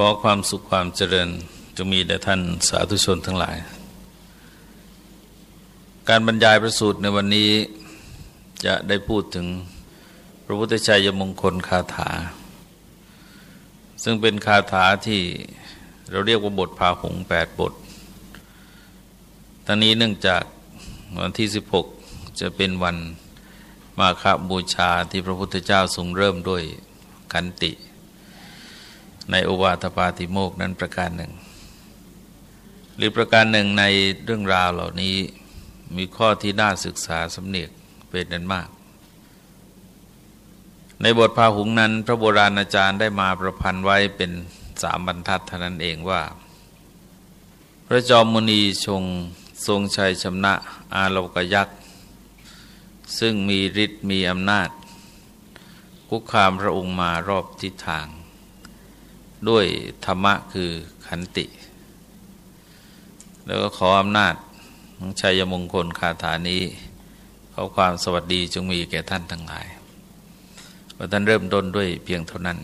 ขอความสุขความเจริญจะมีแด่ท่านสาธุชนทั้งหลาย การบรรยายประสูตรในวันนี้จะได้พูดถึงพระพุทธชัยมงคลคาถา ซึ่งเป็นคาถาที่เราเรียกว่าบทพาหงแปดบทตอนนี้เนื่องจากวันที่ 16 จะเป็นวันมาคบูชาที่พระพุทธเจ้าทรงเริ่มด้วยขันติ ในโอวาทปาติโมกนั้นประการหนึ่ง หรือประการหนึ่งในเรื่องราวเหล่านี้มีข้อที่น่าศึกษาสำเนียกเป็นนั้นมาก ในบทพาหุงนั้น พระโบราณอาจารย์ได้มาประพันธ์ไว้เป็นสามบรรทัดเท่านั้นเองว่า พระจอมมุนีชงทรงชัยชำนะอาโลกยักษ์ ซึ่งมีฤทธิ์มีอำนาจคุกคามพระองค์มารอบทิศทาง ด้วยธรรมะคือขันติ แล้วก็ขออำนาจของชัยมงคลคาถานี้ ขอความสวัสดีจงมีแก่ท่านทั้งหลายว่าท่านเริ่มต้นด้วยเพียงเท่านั้น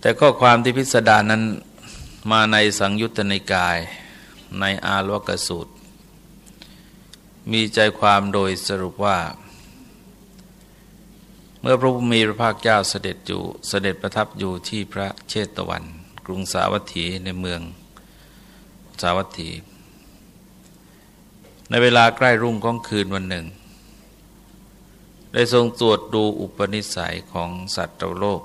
แต่ข้อความที่พิสดารนั้นมาในสังยุตตนิกายในอาลวกสูตร มีใจความโดยสรุปว่า เมื่อพระพุมีพระภาคเจ้าเสด็จอยู่เสด็จประทับอยู่ที่พระเชตวัน กรุงสาวัตถีในเมืองสาวัตถี ในเวลาใกล้รุ่งของคืนวันหนึ่ง ได้ทรงตรวจดูอุปนิสัยของสัตว์โลก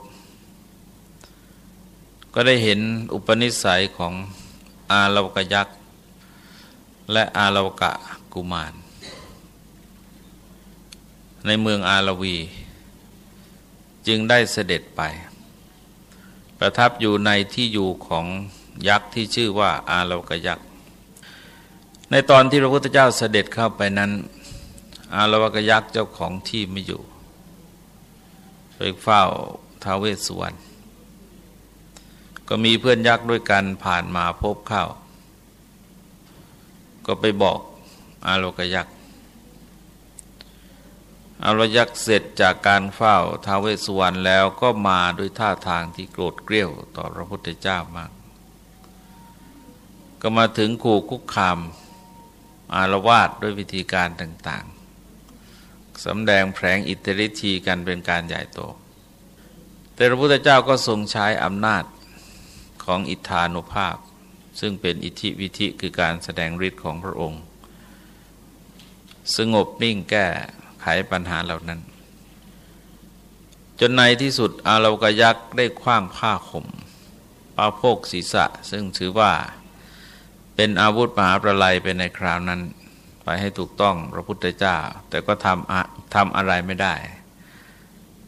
ก็ได้เห็นอุปนิสัยของอาลวกยักษ์ และอาลวกะกุมาร ในเมืองอาลวี จึงได้เสด็จไป ประทับอยู่ในที่อยู่ของยักษ์ที่ชื่อว่าอาลกยักษ์ในตอนที่พระพุทธเจ้าเสด็จเข้าไปนั้น อาลวกยักษ์เจ้าของที่ไม่อยู่ไปเฝ้าท้าเวสสุวรรณก็มีเพื่อนยักษ์ด้วยกันผ่านมาพบเข้า ก็ไปบอกอาโลกยักษ์ อาโลยักษ์เสร็จจากการเฝ้าท้าวเวสสุวรรณแล้วก็มาด้วยท่าทางที่โกรธเกรี้ยวต่อพระพุทธเจ้ามาก ก็มาถึงขู่คุกคามอารวาสด้วยวิธีการต่างๆสำแดงแผลงอิทธิฤทธีกันเป็นการใหญ่โต แต่พระพุทธเจ้าก็ทรงใช้อำนาจของอิทธานุภาพ ซึ่งเป็นอิทธิวิธิคือการแสดงฤทธิ์ของพระองค์ สงบนิ่งแก้ ไขปัญหาเหล่านั้น จนในที่สุดอาลวกยักษ์ได้คว้างผ้าข่มปาโพกศีรษะ ซึ่งถือว่าเป็นอาวุธมหาประลัยไปในคราวนั้น ไปให้ถูกต้องพระพุทธเจ้า แต่ก็ทำทำอะไรไม่ได้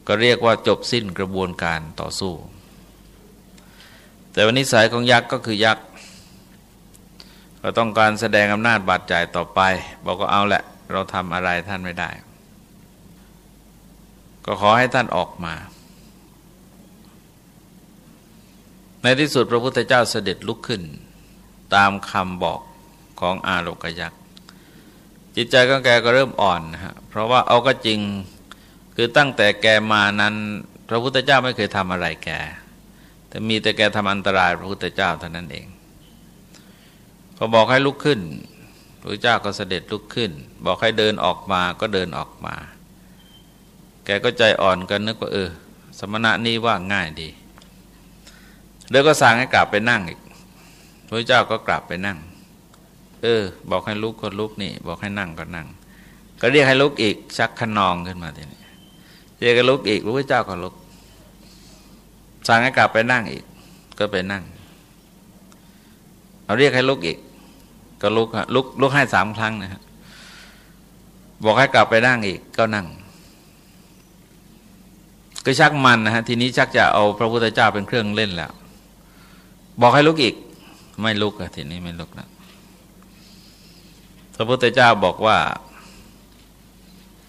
ก็เรียกว่าจบสิ้นกระบวนการต่อสู้ แต่วันนิสัยของยักษ์ก็คือยักษ์ก็ต้องการแสดงอำนาจบาดใจต่อไป บอกก็เอาแหละ เราทำอะไรท่านไม่ได้ ก็ขอให้ท่านออกมา ในที่สุดพระพุทธเจ้าเสด็จลุกขึ้น ตามคำบอกของอาโลกยักษ์จิตใจของแกก็เริ่มอ่อนนะฮะเพราะว่าเอาก็จริงคือตั้งแต่แกมานั้น พระพุทธเจ้าไม่เคยทำอะไรแก แต่มีแต่แกทำอันตรายพระพุทธเจ้าเท่านั้นเองพอบอกให้ลุกขึ้นพระเจ้าก็เสด็จลุกขึ้น บอกให้เดินออกมาก็เดินออกมา แกก็ใจอ่อนกันนึกว่าเออ สมณะนี้ว่าง่ายดี แล้วก็สั่งให้กลับไปนั่งอีกพระเจ้าก็กลับไปนั่ง เออ บอกให้ลุกก็ลุกนี่ บอกให้นั่งก็นั่ง ก็เรียกให้ลุกอีกชักขนองขึ้นมาทีนี้เรียกให้ลุกอีกพระเจ้าก็ลุก สั่งให้กลับไปนั่งอีก ก็ไปนั่งเอาเรียกให้ลุกอีก ก็ลุกลุกลุกให้สามครั้งนะฮะบอกให้กลับไปนั่งอีกก็นั่ง ก็ชักมันนะฮะทีนี้ชักจะเอาพระพุทธเจ้าเป็นเครื่องเล่นแล้ว บอกให้ลุกอีก ไม่ลุกอะทีนี้ไม่ลุกนะพระพุทธเจ้าบอกว่า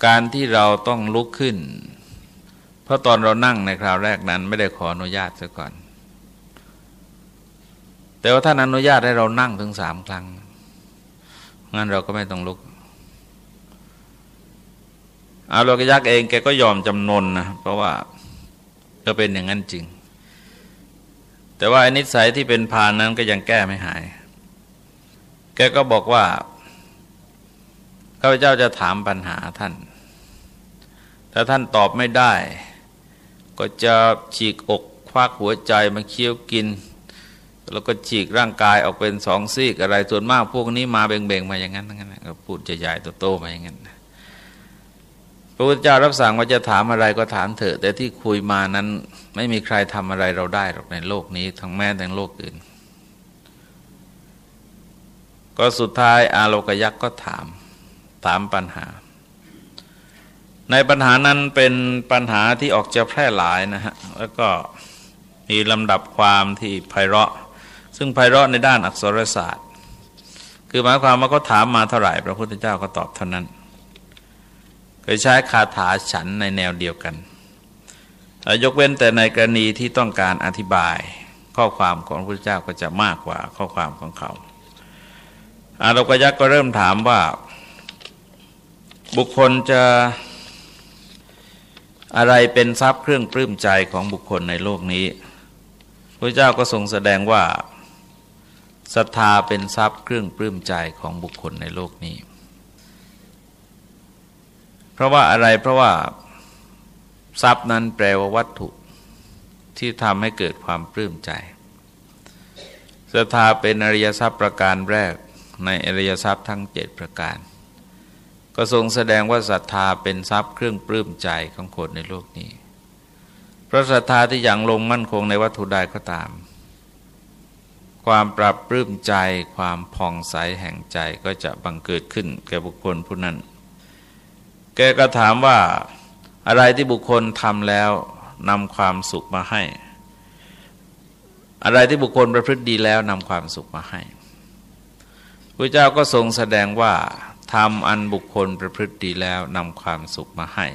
การที่เราต้องลุกขึ้น เพราะตอนเรานั่งในคราวแรกนั้น ไม่ได้ขออนุญาตซะก่อน แต่ว่าท่านอนุญาตให้เรานั่งถึงสามครั้งงั้นเราก็ไม่ต้องลุก อาโลกยักษ์เองแกก็ยอมจำนนนะเพราะว่าก็เป็นอย่างนั้นจริง แต่ว่านิสัยที่เป็นพานนั้นก็ยังแก้ไม่หาย แกก็บอกว่าข้าพเจ้าจะถามปัญหาท่าน ถ้าท่านตอบไม่ได้ ก็จะฉีกอกควักหัวใจมาเคี้ยวกิน แล้วก็ฉีกร่างกายออกเป็นสองซีกอะไรส่วนมากพวกนี้มาเบ่งๆมาอย่างนั้นทั้งนั้นก็พูดใหญ่ๆโตๆมาอย่างนั้น พระพุทธเจ้ารับสั่งว่าจะถามอะไรก็ถามเถอะ แต่ที่คุยมานั้นไม่มีใครทำอะไรเราได้หรอกในโลกนี้ ทั้งแม้แต่โลกอื่น ก็สุดท้ายอาโลกยักษ์ก็ถาม ถามปัญหา ในปัญหานั้นเป็นปัญหาที่ออกจะแพร่หลายนะฮะ แล้วก็มีลำดับความที่ไพเราะ ซึ่งไพเราะในด้านอักษรศาสตร์ คือหมายความว่าเขาถามมาเท่าไหร่ พระพุทธเจ้าก็ตอบเท่านั้น ยใช้คาถาฉันในแนวเดียวกัน ยกเว้นแต่ในกรณีที่ต้องการอธิบาย ข้อความของพระพุทธเจ้าก็จะมากกว่าข้อความของเขาอาลกยักษ์ก็เริ่มถามว่า บุคคลจะอะไรเป็นทรัพย์เครื่องปลื้มใจของบุคคลในโลกนี้พระเจ้าก็ทรงแสดงว่าศรัทธาเป็นทรัพย์เครื่องปลื้มใจของบุคคลในโลกนี้ เพราะว่าอะไรเพราะว่าทรัพย์นั้นแปลว่าวัตถุที่ทำให้เกิดความปลื้มใจศรัทธาเป็นอริยทรัพย์ประการแรกในอริยทรัพย์ทั้งเจ็ดประการ ก็ทรงแสดงว่าศรัทธาเป็นทรัพย์เครื่องปลื้มใจของคนในโลกนี้ เพราะศรัทธาที่ยังลงมั่นคงในวัตถุใดก็ตาม ความปรับปลื้มใจความผ่องใสแห่งใจก็จะบังเกิดขึ้นแก่บุคคลผู้นั้น แกก็ถามว่าอะไรที่บุคคลทำแล้วนำความสุขมาให้ อะไรที่บุคคลประพฤติดีแล้วนำความสุขมาให้พระเจ้าก็ทรงแสดงว่าทำอันบุคคลประพฤติดีแล้วนำความสุขมาให้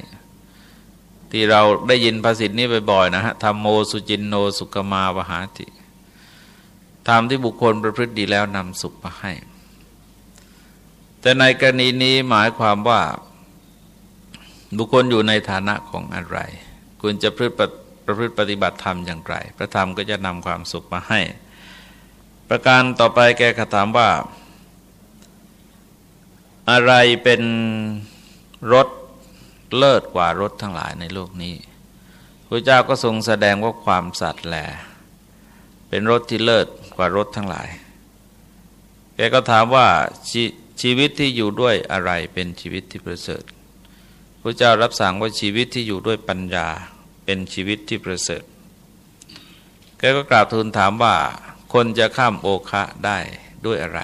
ที่เราได้ยินภาษิตนี้บ่อยๆนะฮะธรรมโมสุจินโนสุกมาวหาติทำที่บุคคลประพฤติดีแล้วนำสุขมาให้ แต่ในกรณีนี้หมายความว่า บุคคลอยู่ในฐานะของอะไรคุณจะพฤติประพฤติปฏิบัติธรรมอย่างไร พระธรรมก็จะนำความสุขมาให้ ประการต่อไปแกขถามว่า อะไรเป็นรถเลิศกว่ารถทั้งหลายในโลกนี้พระเจ้าก็ทรงแสดงว่าความสัตย์แหลเป็นรถที่เลิศกว่ารถทั้งหลาย แกก็ถามว่าชชีวิตที่อยู่ด้วยอะไรเป็นชีวิตที่ประเสริฐ พระเจ้ารับสั่งว่าชีวิตที่อยู่ด้วยปัญญาเป็นชีวิตที่ประเสริฐแกก็กราบทูลถามว่าคนจะข้ามโอคะได้ด้วยอะไร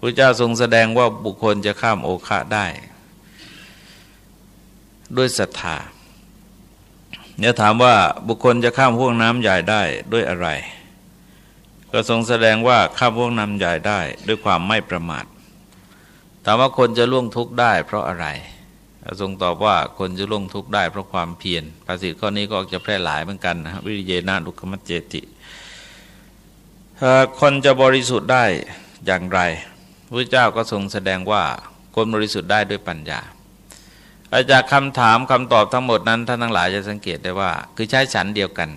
พระเจ้าทรงแสดงว่าบุคคลจะข้ามโอคะได้ ด้วยศรัทธาเนี่ยถามว่าบุคคลจะข้ามห่วงน้ำใหญ่ได้ด้วยอะไร ก็ทรงแสดงว่าข้ามห่วงน้ำใหญ่ได้ด้วยความไม่ประมาทถามว่าคนจะล่วงทุกข์ได้เพราะอะไร ทรงตอบว่าคนจะล่วงทุกข์ได้เพราะความเพียรภาษิตข้อนี้ก็จะแพร่หลายเหมือนกันนะวิริเยนาลุคมัจเจติ คนจะบริสุทธิ์ได้อย่างไรพระเจ้าก็ทรงแสดงว่าคนบริสุทธิ์ได้ด้วยปัญญาอาจากคำถามคำตอบทั้งหมดนั้นท่านทั้งหลายจะสังเกตได้ว่า คือใช้ฉันเดียวกัน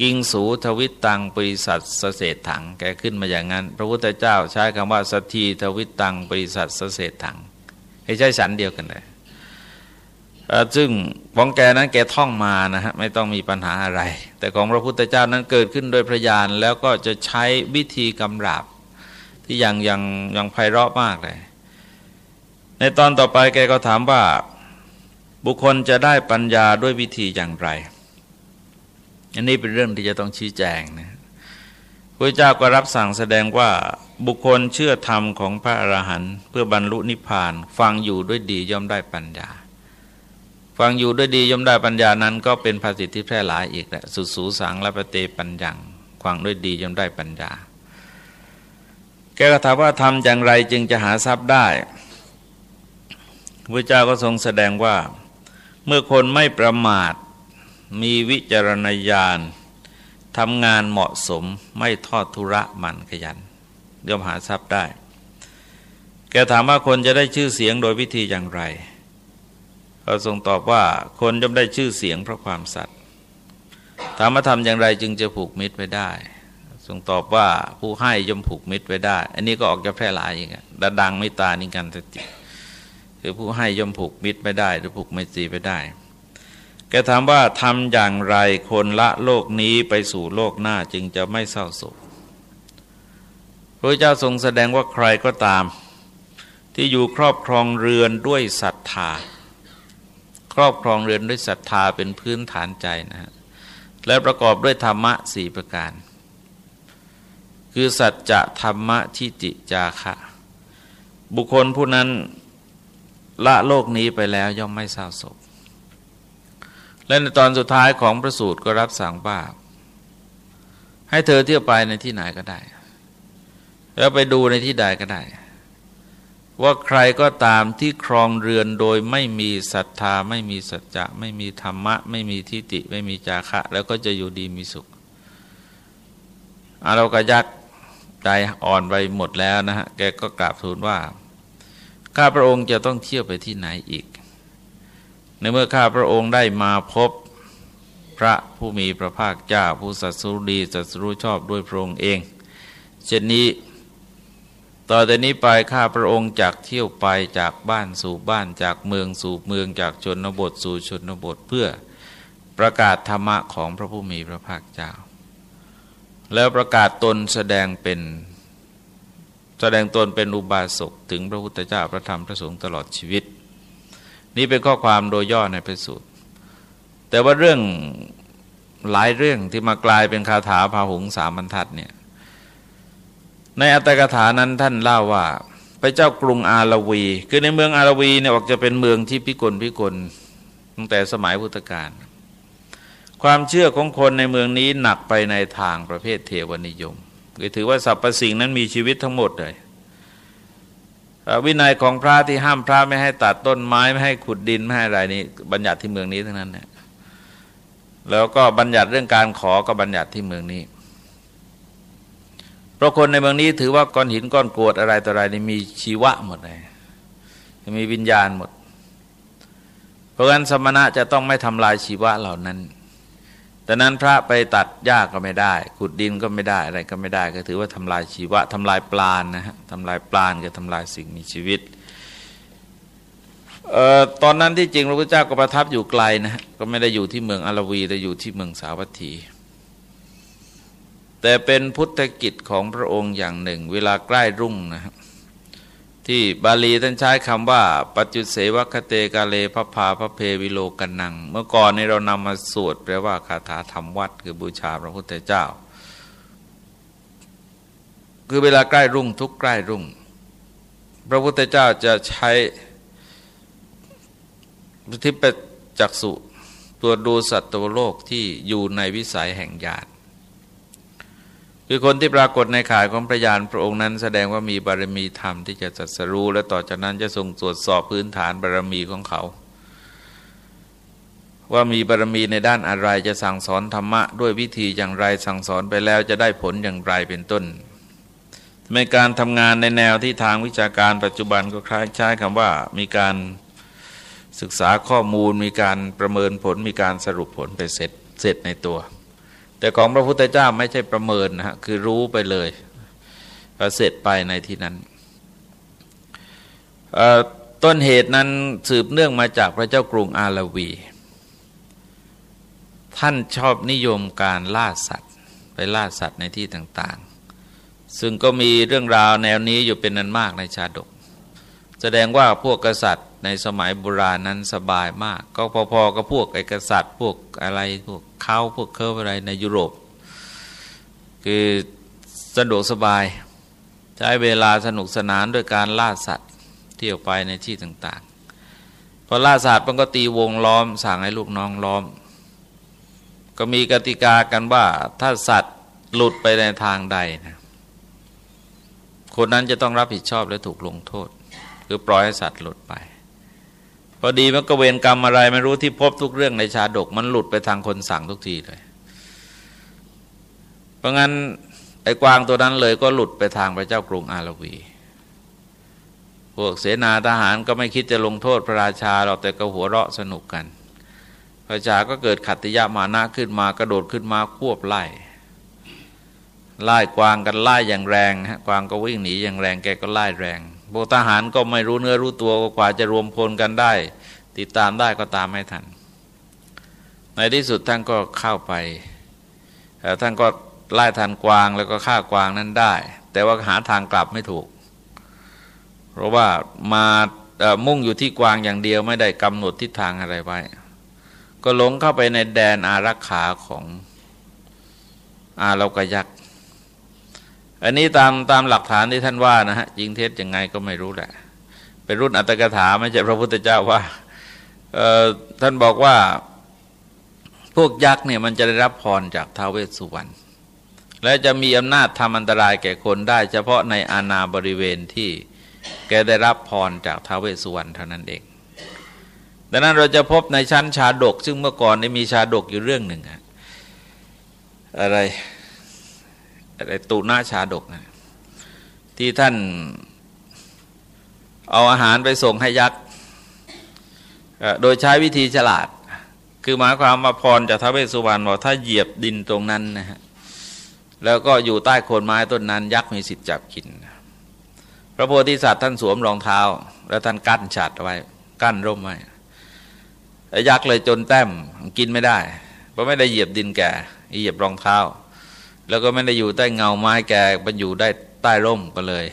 กิงสูทวิตตังปริสัทสเศษถังแกขึ้นมาอย่างนั้น พระพุทธเจ้าใช้คำว่าสัทีทวิตตังปริสัทสเศษถังให้ใช้ฉันเดียวกันเลย ซึ่งของแกนั้นแกท่องมานะฮะไม่ต้องมีปัญหาอะไร แต่ของพระพุทธเจ้านั้นเกิดขึ้นโดยพระญาณแล้วก็จะใช้วิธีกำราบ ที่ยังยังยังไพเราะมากเลย ในตอนต่อไปแกก็ถามว่าบุคคลจะได้ปัญญาด้วยวิธีอย่างไร อันนี้เป็นเรื่องที่จะต้องชี้แจงนะพระเจ้าก็รับสั่งแสดงว่าบุคคลเชื่อธรรมของพระอรหันต์เพื่อบรรลุนิพพานฟังอยู่ด้วยดีย่อมได้ปัญญา ฟังอยู่ด้วยดีย่อมได้ปัญญานั้น ก็เป็นภาษิตที่แพร่หลายอีกแหละสุสูสังและปเตปัญญังฟังด้วยดีย่อมได้ปัญญา แกก็ถามว่าทำอย่างไรจึงจะหาทรัพย์ได้พระเจ้าก็ทรงแสดงว่า เมื่อคนไม่ประมาทมีวิจารณญาณทำงานเหมาะสมไม่ทอดทุระมันขยันย่อมหาทรัพย์ได้ แกถามว่าคนจะได้ชื่อเสียงโดยวิธีอย่างไร เขาทรงตอบว่าคนย่อมได้ชื่อเสียงเพราะความสัตย์ทามว่าทำอย่างไรจึงจะผูกมิตรไปได้ ทรงตอบว่าผู้ให้ย่อมผูกมิตรไว้ได้ อันนี้ก็ออกจะแพร่หลายอย่างเงี้ยดังไม่ตานิกันสติคือผู้ให้ย่อมผูกมิตรไม่ได้ หรือผูกไม่ตีไปได้ แกถามว่าทำอย่างไรคนละโลกนี้ไปสู่โลกหน้าจึงจะไม่เศร้าโศกพระเจ้าทรงแสดงว่าใครก็ตาม ที่อยู่ครอบครองเรือนด้วยศรัทธา ครอบครองเรือนด้วยศรัทธาเป็นพื้นฐานใจนะฮะและประกอบด้วยธรรมะสี่ประการ คือสัจจะธรรมะทิติจาคะ บุคคลผู้นั้นละโลกนี้ไปแล้วย่อมไม่เศร้าโศกและในตอนสุดท้ายของพระสูตรก็รับสั่งว่าให้เธอเที่ยวไปในที่ไหนก็ได้ แล้วไปดูในที่ใดก็ได้ ว่าใครก็ตามที่ครองเรือนโดยไม่มีศรัทธา ไม่มีสัจจะไม่มีธรรมะ ไม่มีทิฏฐิไม่มีจาคะ แล้วก็จะอยู่ดีมีสุขอาเรากยักใจอ่อนไปหมดแล้วนะฮะแกก็กราบทูลว่า ข้าพระองค์จะต้องเที่ยวไปที่ไหนอีก ในเมื่อข้าพระองค์ได้มาพบพระผู้มีพระภาคเจ้าผู้สัตสุดีสัตรู้ชอบด้วยพระองค์เอง เช่นนี้ ต่อแต่นี้ไปข้าพระองค์จากเที่ยวไปจากบ้านสู่บ้านจากเมืองสู่เมืองจากชนบทสู่ชนบทเพื่อประกาศธรรมะของพระผู้มีพระภาคเจ้า แล้วประกาศตนแสดงเป็นแสดงตนเป็นอุบาสกถึงพระพุทธเจ้าพระธรรมพระสงฆ์ตลอดชีวิต นี่เป็นข้อความโดยย่อในพระสูตร แต่ว่าเรื่องหลายเรื่องที่มากลายเป็นคาถาพาหุงสามบรรทัดเนี่ย ในอัตถกถานั้นท่านเล่าว่าพระเจ้ากรุงอาลวี คือในเมืองอาลวีเนี่ยออกจะเป็นเมืองที่พิกลพิกลตั้งแต่สมัยพุทธกาลความเชื่อของคนในเมืองนี้หนักไปในทางประเภทเทวนิยมคือถือว่าสรรพสิ่งนั้นมีชีวิตทั้งหมดเลยวินัยของพระที่ห้ามพระไม่ให้ตัดต้นไม้ไม่ให้ขุดดินไม่ให้อะไรนี้บัญญัติที่เมืองนี้ทั้งนั้นเนี่ยแล้วก็บัญญัติเรื่องการขอก็บัญญัติที่เมืองนี้ ราะคนในเมืองนี้ถือว่าก้อนหินก้อนกรวดอะไรต่ออะไรนี่มีชีวะหมดเลยมีวิญญาณหมด เพราะฉะนั้นสมณะจะต้องไม่ทำลายชีวะเหล่านั้น แต่นั้นพระไปตัดหญ้าก็ไม่ได้ ขุดดินก็ไม่ได้อะไรก็ไม่ได้ ก็ถือว่าทำลายชีวะทำลายปลานะฮะทำลายปลาก็ทำลายสิ่งมีชีวิตออตอนนั้นที่จริงพระพุทธเจ้าก็ประทับอยู่ไกลนะฮะก็ไม่ได้อยู่ที่เมืองอารวีแต่อยู่ที่เมืองสาวัตถี แต่เป็นพุทธกิจของพระองค์อย่างหนึ่ง เวลาใกล้รุ่งนะครับที่บาลีท่านใช้คำว่า ปัจจุเสวคเตกาเลพระพาพระเพวิโลกันนัง เมื่อก่อนนี้เรานำมาสวดแปลว่าคาถาธรรมวัด คือบูชาพระพุทธเจ้า คือเวลาใกล้รุ่งทุกใกล้รุ่ง พระพุทธเจ้าจะใช้ทิพย์จักสุตรวจดูสัตว์โลกที่อยู่ในวิสัยแห่งญาติ คือคนที่ปรากฏในข่ายของพระยานพระองค์นั้น แสดงว่ามีบารมีธรรมที่จะจัดสรู้ และต่อจากนั้นจะทรงตรวจสอบพื้นฐานบารมีของเขา ว่ามีบารมีในด้านอะไรจะสั่งสอนธรรมะ ด้วยวิธีอย่างไรสั่งสอนไปแล้วจะได้ผลอย่างไรเป็นต้นในการทำงานในแนวที่ทางวิชาการปัจจุบันก็คล้ายใช้คำว่ามีการศึกษาข้อมูล มีการประเมินผล มีการสรุปผลไปเสร็จเสร็จในตัว แต่ของพระพุทธเจ้าไม่ใช่ประเมินนะฮะคือรู้ไปเลยเสร็จไปในที่นั้นต้นเหตุนั้นสืบเนื่องมาจากพระเจ้ากรุงอาลวี ท่านชอบนิยมการล่าสัตว์ ไปล่าสัตว์ในที่ต่างๆ ซึ่งก็มีเรื่องราวแนวนี้อยู่เป็นนันมากในชาดก แสดงว่าพวกกษัตริย์ในสมัยโบราณนั้นสบายมาก ก็พอๆกับพวกไอกษัตริย์ พวกอะไรพวกเขาพวกเคอร์อะไรในยุโรป คือสะดวกสบาย ใช้เวลาสนุกสนานด้วยการล่าสัตว์เที่ยวไปในที่ต่างๆ พอล่าสัตว์มันก็ตีวงล้อม สั่งให้ลูกน้องล้อม ก็มีกติกากันว่าถ้าสัตว์หลุดไปในทางใดนะคนนั้นจะต้องรับผิดชอบและถูกลงโทษ คือปล่อยให้สัตว์หลุดไป พอดีมันก็เวรกรรมอะไรไม่รู้ที่พบทุกเรื่องในชาดก มันหลุดไปทางคนสั่งทุกทีเลย เพราะงั้นไอ้กวางตัวนั้นเลยก็หลุดไปทางพระเจ้ากรุงอาลวี พวกเสนาทหารก็ไม่คิดจะลงโทษพระราชาเราแต่ก็หัวเราะสนุกกัน พระชาก็เกิดขัตติยะมานะขึ้นมากระโดดขึ้นมาควบไล่ไล่กวางกันไล่อย่างแรงฮะกวางก็วิ่งหนีอย่างแรงแกก็ไล่แรง โบทหารก็ไม่รู้เนื้อรู้ตัวกว่าจะรวมพลกันได้ ติดตามได้ก็ตามไม่ทัน ในที่สุดท่านก็เข้าไปท่านก็ไล่ทันกวางแล้วก็ฆ่ากวางนั้นได้ แต่ว่าหาทางกลับไม่ถูก เพราะว่ามามุ่งอยู่ที่กวางอย่างเดียวไม่ได้กำหนดทิศทางอะไรไว้ ก็หลงเข้าไปในแดนอารักขาของอาเรากยักษ์ อันนี้ตามตามหลักฐานที่ท่านว่านะฮะจริงเท็จยังไงก็ไม่รู้แหละ เป็นรุ่นอัตถกถาไม่ใช่พระพุทธเจ้าว่าท่านบอกว่าพวกยักษ์เนี่ยมันจะได้รับพรจากท้าวเวสสุวรรณและจะมีอำนาจทำอันตรายแก่คนได้ เฉพาะในอาณาบริเวณที่แกได้รับพรจากท้าวเวสสุวรรณเท่านั้นเองดังนั้นเราจะพบในชั้นชาดก ซึ่งเมื่อก่อนได้มีชาดกอยู่เรื่องหนึ่งอะอะไร ตุนาชาดกนะที่ท่านเอาอาหารไปส่งให้ยักษ์โดยใช้วิธีฉลาด คือหมายความมาพรจากท้าวเวสสุวรรณบอกถ้าเหยียบดินตรงนั้นนะฮะแล้วก็อยู่ใต้โคนไม้ต้นนั้น ยักษ์มีสิทธิ์จับกิน พระโพธิสัตว์ท่านสวมรองเท้า แล้วท่านกั้นฉัดไว้ กั้นร่มไว้ยักษ์เลยจนแต้มกินไม่ได้ เพราะไม่ได้เหยียบดินแก่เหยียบรองเท้า แล้วก็ไม่ได้อยู่ใต้เงาไม้แก่มันอยู่ได้ใต้ร่มก็เลย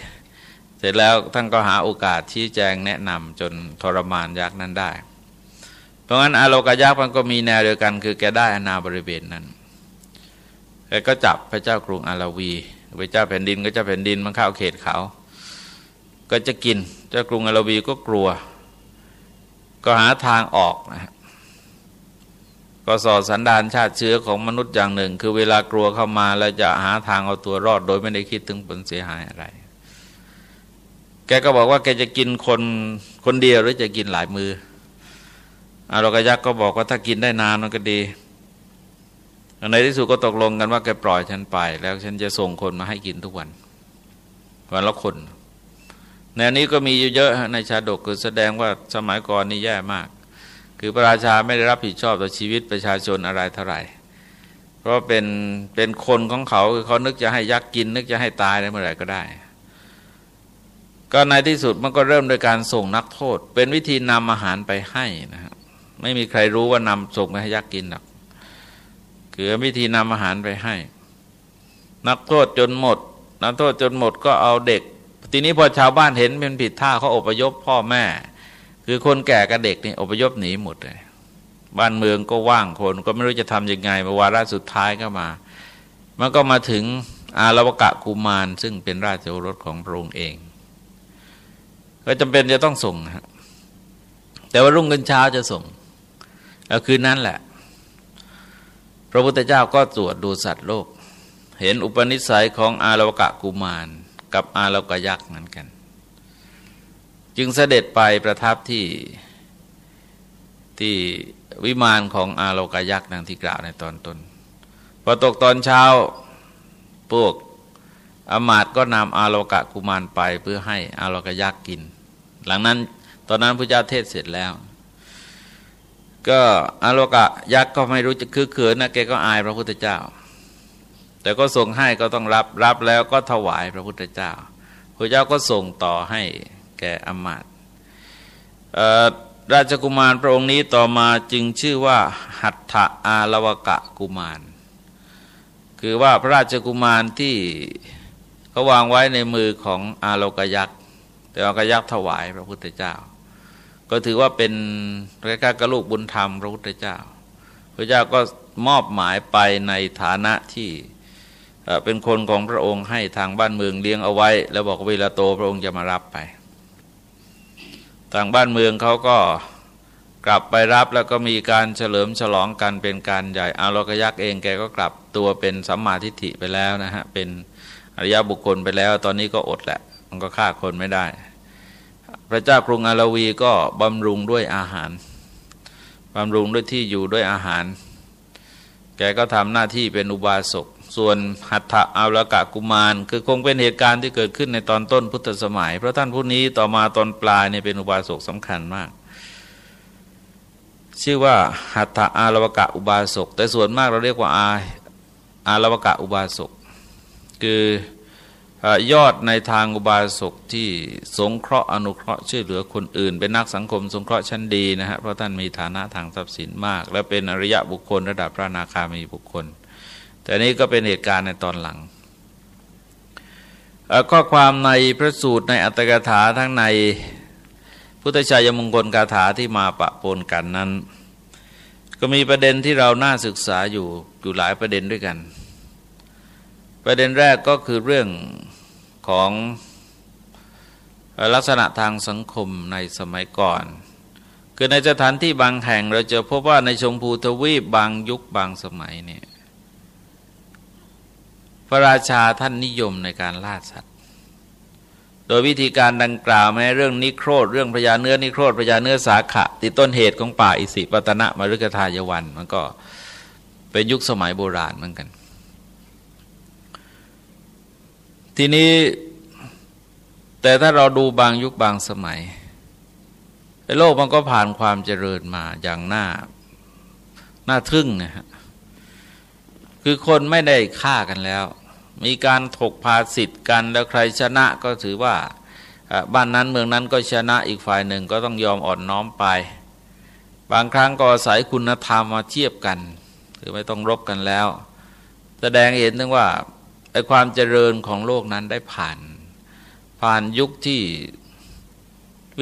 เสร็จแล้วท่านก็หาโอกาสชี้แจงแนะนำจนทรมานยักษ์นั้นได้ เพราะงั้นอาโลกยักษ์มันก็มีแนวเดียวกัน คือแกได้อนาบริเวณนั้นแกก็จับพระเจ้ากรุงอาลาวีพระเจ้าแผ่นดินก็เจ้าแผ่นดินมันเข้าเขตเขา ก็จะกิน เจ้ากรุงอาลาวีก็กลัว ก็หาทางออกนะ ก็สอดสันดานชาติเชื้อของมนุษย์อย่างหนึ่ง คือเวลากลัวเข้ามาแล้วจะหาทางเอาตัวรอด โดยไม่ได้คิดถึงผลเสียหายอะไร แกก็บอกว่าแกจะกินคนคนเดียวหรือจะกินหลายมืออารกยักษ์ก็บอกว่าถ้ากินได้นานมันก็ดีในที่สุดก็ตกลงกันว่าแกปล่อยฉันไป แล้วฉันจะส่งคนมาให้กินทุกวัน วันละคนแนนี้ก็มีเยอะในชาดกคือแสดงว่าสมัยก่อนนี่แย่มาก คือพระราชาไม่ได้รับผิดชอบต่อชีวิตประชาชนอะไรเท่าไหร่ เพราะเป็นเป็นคนของเขาคือเขานึกจะให้ยักษ์กิน นึกจะให้ตายเมื่อไหร่ก็ได้ ก็ในที่สุดมันก็เริ่มโดยการส่งนักโทษ เป็นวิธีนำอาหารไปให้นะฮะไม่มีใครรู้ว่านำส่งไปให้ยักษ์กินหรอกคือวิธีนำอาหารไปให้ นักโทษจนหมด นักโทษจนหมดก็เอาเด็กทีนี้พอชาวบ้านเห็นเป็นผิดท่าเขาอพยพพ่อแม่ คือคนแก่กับเด็กนี่อพยพหนีหมดเลย บ้านเมืองก็ว่างคนก็ไม่รู้จะทำยังไงมาวาระสุดท้ายก็มา มันก็มาถึงอารวกะกุมารซึ่งเป็นราชโอรสของพระองค์เอง ก็จำเป็นจะต้องส่งฮะแต่ว่ารุ่งขึ้นเช้าจะส่งแล้วคืนนั้นแหละ พระพุทธเจ้าก็ตรวจดูสัตว์โลก เห็นอุปนิสัยของอาลวกะกุมาร กับอาลวกะยักษ์เหมือนกัน จึงเสด็จไปประทับที่ที่วิมานของอาโลวกยักษ์ดังที่กล่าวในตอนต้นพอตกตอนเช้าพวกอมาตก็นำอาโลกะกุมารไปเพื่อให้อาโลวกยักษ์กิน หลังนั้นตอนนั้นพระเจ้าเทศเสร็จแล้ว ก็อาโลกะยักษ์ก็ไม่รู้จะคือเขินนะแกก็อายพระพุทธเจ้า แต่ก็ส่งให้ก็ต้องรับรับแล้วก็ถวายพระพุทธเจ้าพระเจ้าก็ส่งต่อให้ แกอมาตราชกุมารพระองค์นี้ต่อมาจึงชื่อว่า หัตถะอาลวกะกุมาร คือว่าพระราชกุมารที่เขาวางไว้ในมือของอาโลกยักษ์แต่อาโลกยักษ์ถวายพระพุทธเจ้า ก็ถือว่าเป็นพระกากลูกบุญธรรมพระพุทธเจ้า พระเจ้าก็มอบหมายไปในฐานะที่เป็นคนของพระองค์ให้ทางบ้านเมืองเลี้ยงเอาไว้ แล้วบอกเวลาโตพระองค์จะมารับไป ทางบ้านเมืองเขาก็กลับไปรับแล้วก็มีการเฉลิมฉลองกันเป็นการใหญ่อาโลกยักษ์เองแกก็กลับตัวเป็นสัมมาทิฏฐิไปแล้วนะฮะเป็นอริยบุคคลไปแล้ว ตอนนี้ก็อดแหละ มันก็ฆ่าคนไม่ได้ พระเจ้ากรุงอาลวีก็บำรุงด้วยอาหารบำรุงด้วยที่อยู่ด้วยอาหาร แกก็ทำหน้าที่เป็นอุบาสก ส่วนหัตถะอาลกะกุมาร คือคงเป็นเหตุการณ์ที่เกิดขึ้นในตอนต้นพุทธสมัย เพราะท่านผู้นี้ต่อมาตอนปลายเนี่ยเป็นอุบาสกสำคัญมาก ชื่อว่าหัตถะอารวกะอุบาสก แต่ส่วนมากเราเรียกว่าอาอารวกะอุบาสก คือยอดในทางอุบาสกที่สงเคราะห์อนุเคราะห์ช่วยเหลือคนอื่น เป็นนักสังคมสงเคราะห์ชั้นดีนะฮะเพราะท่านมีฐานะทางทรัพย์สินมาก และเป็นอริยะบุคคลระดับพระนาคามีบุคคล แต่นี้ก็เป็นเหตุการณ์ในตอนหลังข้อความในพระสูตรในอัตถกถาทั้งในพุทธชัยมงคลกาถาที่มาปะปนกันนั้น ก็มีประเด็นที่เราน่าศึกษาอยู่อยู่หลายประเด็นด้วยกัน ประเด็นแรกก็คือเรื่องของลักษณะทางสังคมในสมัยก่อน คือในสถานที่บางแห่งเราจะพบว่าในชมพูทวีปบางยุคบางสมัยเนี่ย พระราชาท่านนิยมในการล่าสัตว์ โดยวิธีการดังกล่าวแม้เรื่องนิโครธเรื่องพญาเนื้อนิโครธพญาเนื้อสาขะติดต้นเหตุของป่าอิสิปตนะมฤคทายวัน มันก็เป็นยุคสมัยโบราณเหมือนกัน ทีนี้แต่ถ้าเราดูบางยุคบางสมัยโลกมันก็ผ่านความเจริญมาอย่างน่าน่าทึ่งนะฮะคือคนไม่ได้ฆ่ากันแล้ว มีการถกพาสิทธิ์กันแล้วใครชนะก็ถือว่าบ้านนั้นเมืองนั้นก็ชนะอีกฝ่ายหนึ่งก็ต้องยอมอ่อนน้อมไป บางครั้งก็อาศัยคุณธรรมมาเทียบกัน คือไม่ต้องรบกันแล้ว แสดงเห็นถึงว่าไอ้ความเจริญของโลกนั้นได้ผ่าน ผ่านยุคที่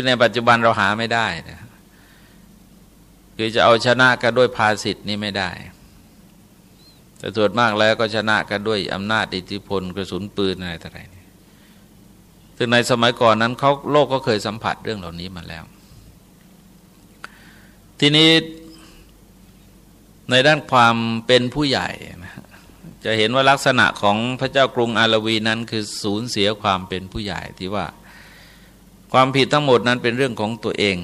ในปัจจุบันเราหาไม่ได้นะคือจะเอาชนะกันด้วยภาสิทธิ์นี่ไม่ได้ แต่ส่วนมากแล้วก็ชนะกันด้วยอำนาจอิทธิพลกระสุนปืนอะไรต่ออะไรนี่ซึ่งในสมัยก่อนนั้นเขาโลกก็เคยสัมผัสเรื่องเหล่านี้มาแล้ว ทีนี้ในด้านความเป็นผู้ใหญ่นะจะเห็นว่าลักษณะของพระเจ้ากรุงอารวีนั้นคือสูญเสียความเป็นผู้ใหญ่ที่ว่า ความผิดทั้งหมดนั้นเป็นเรื่องของตัวเอง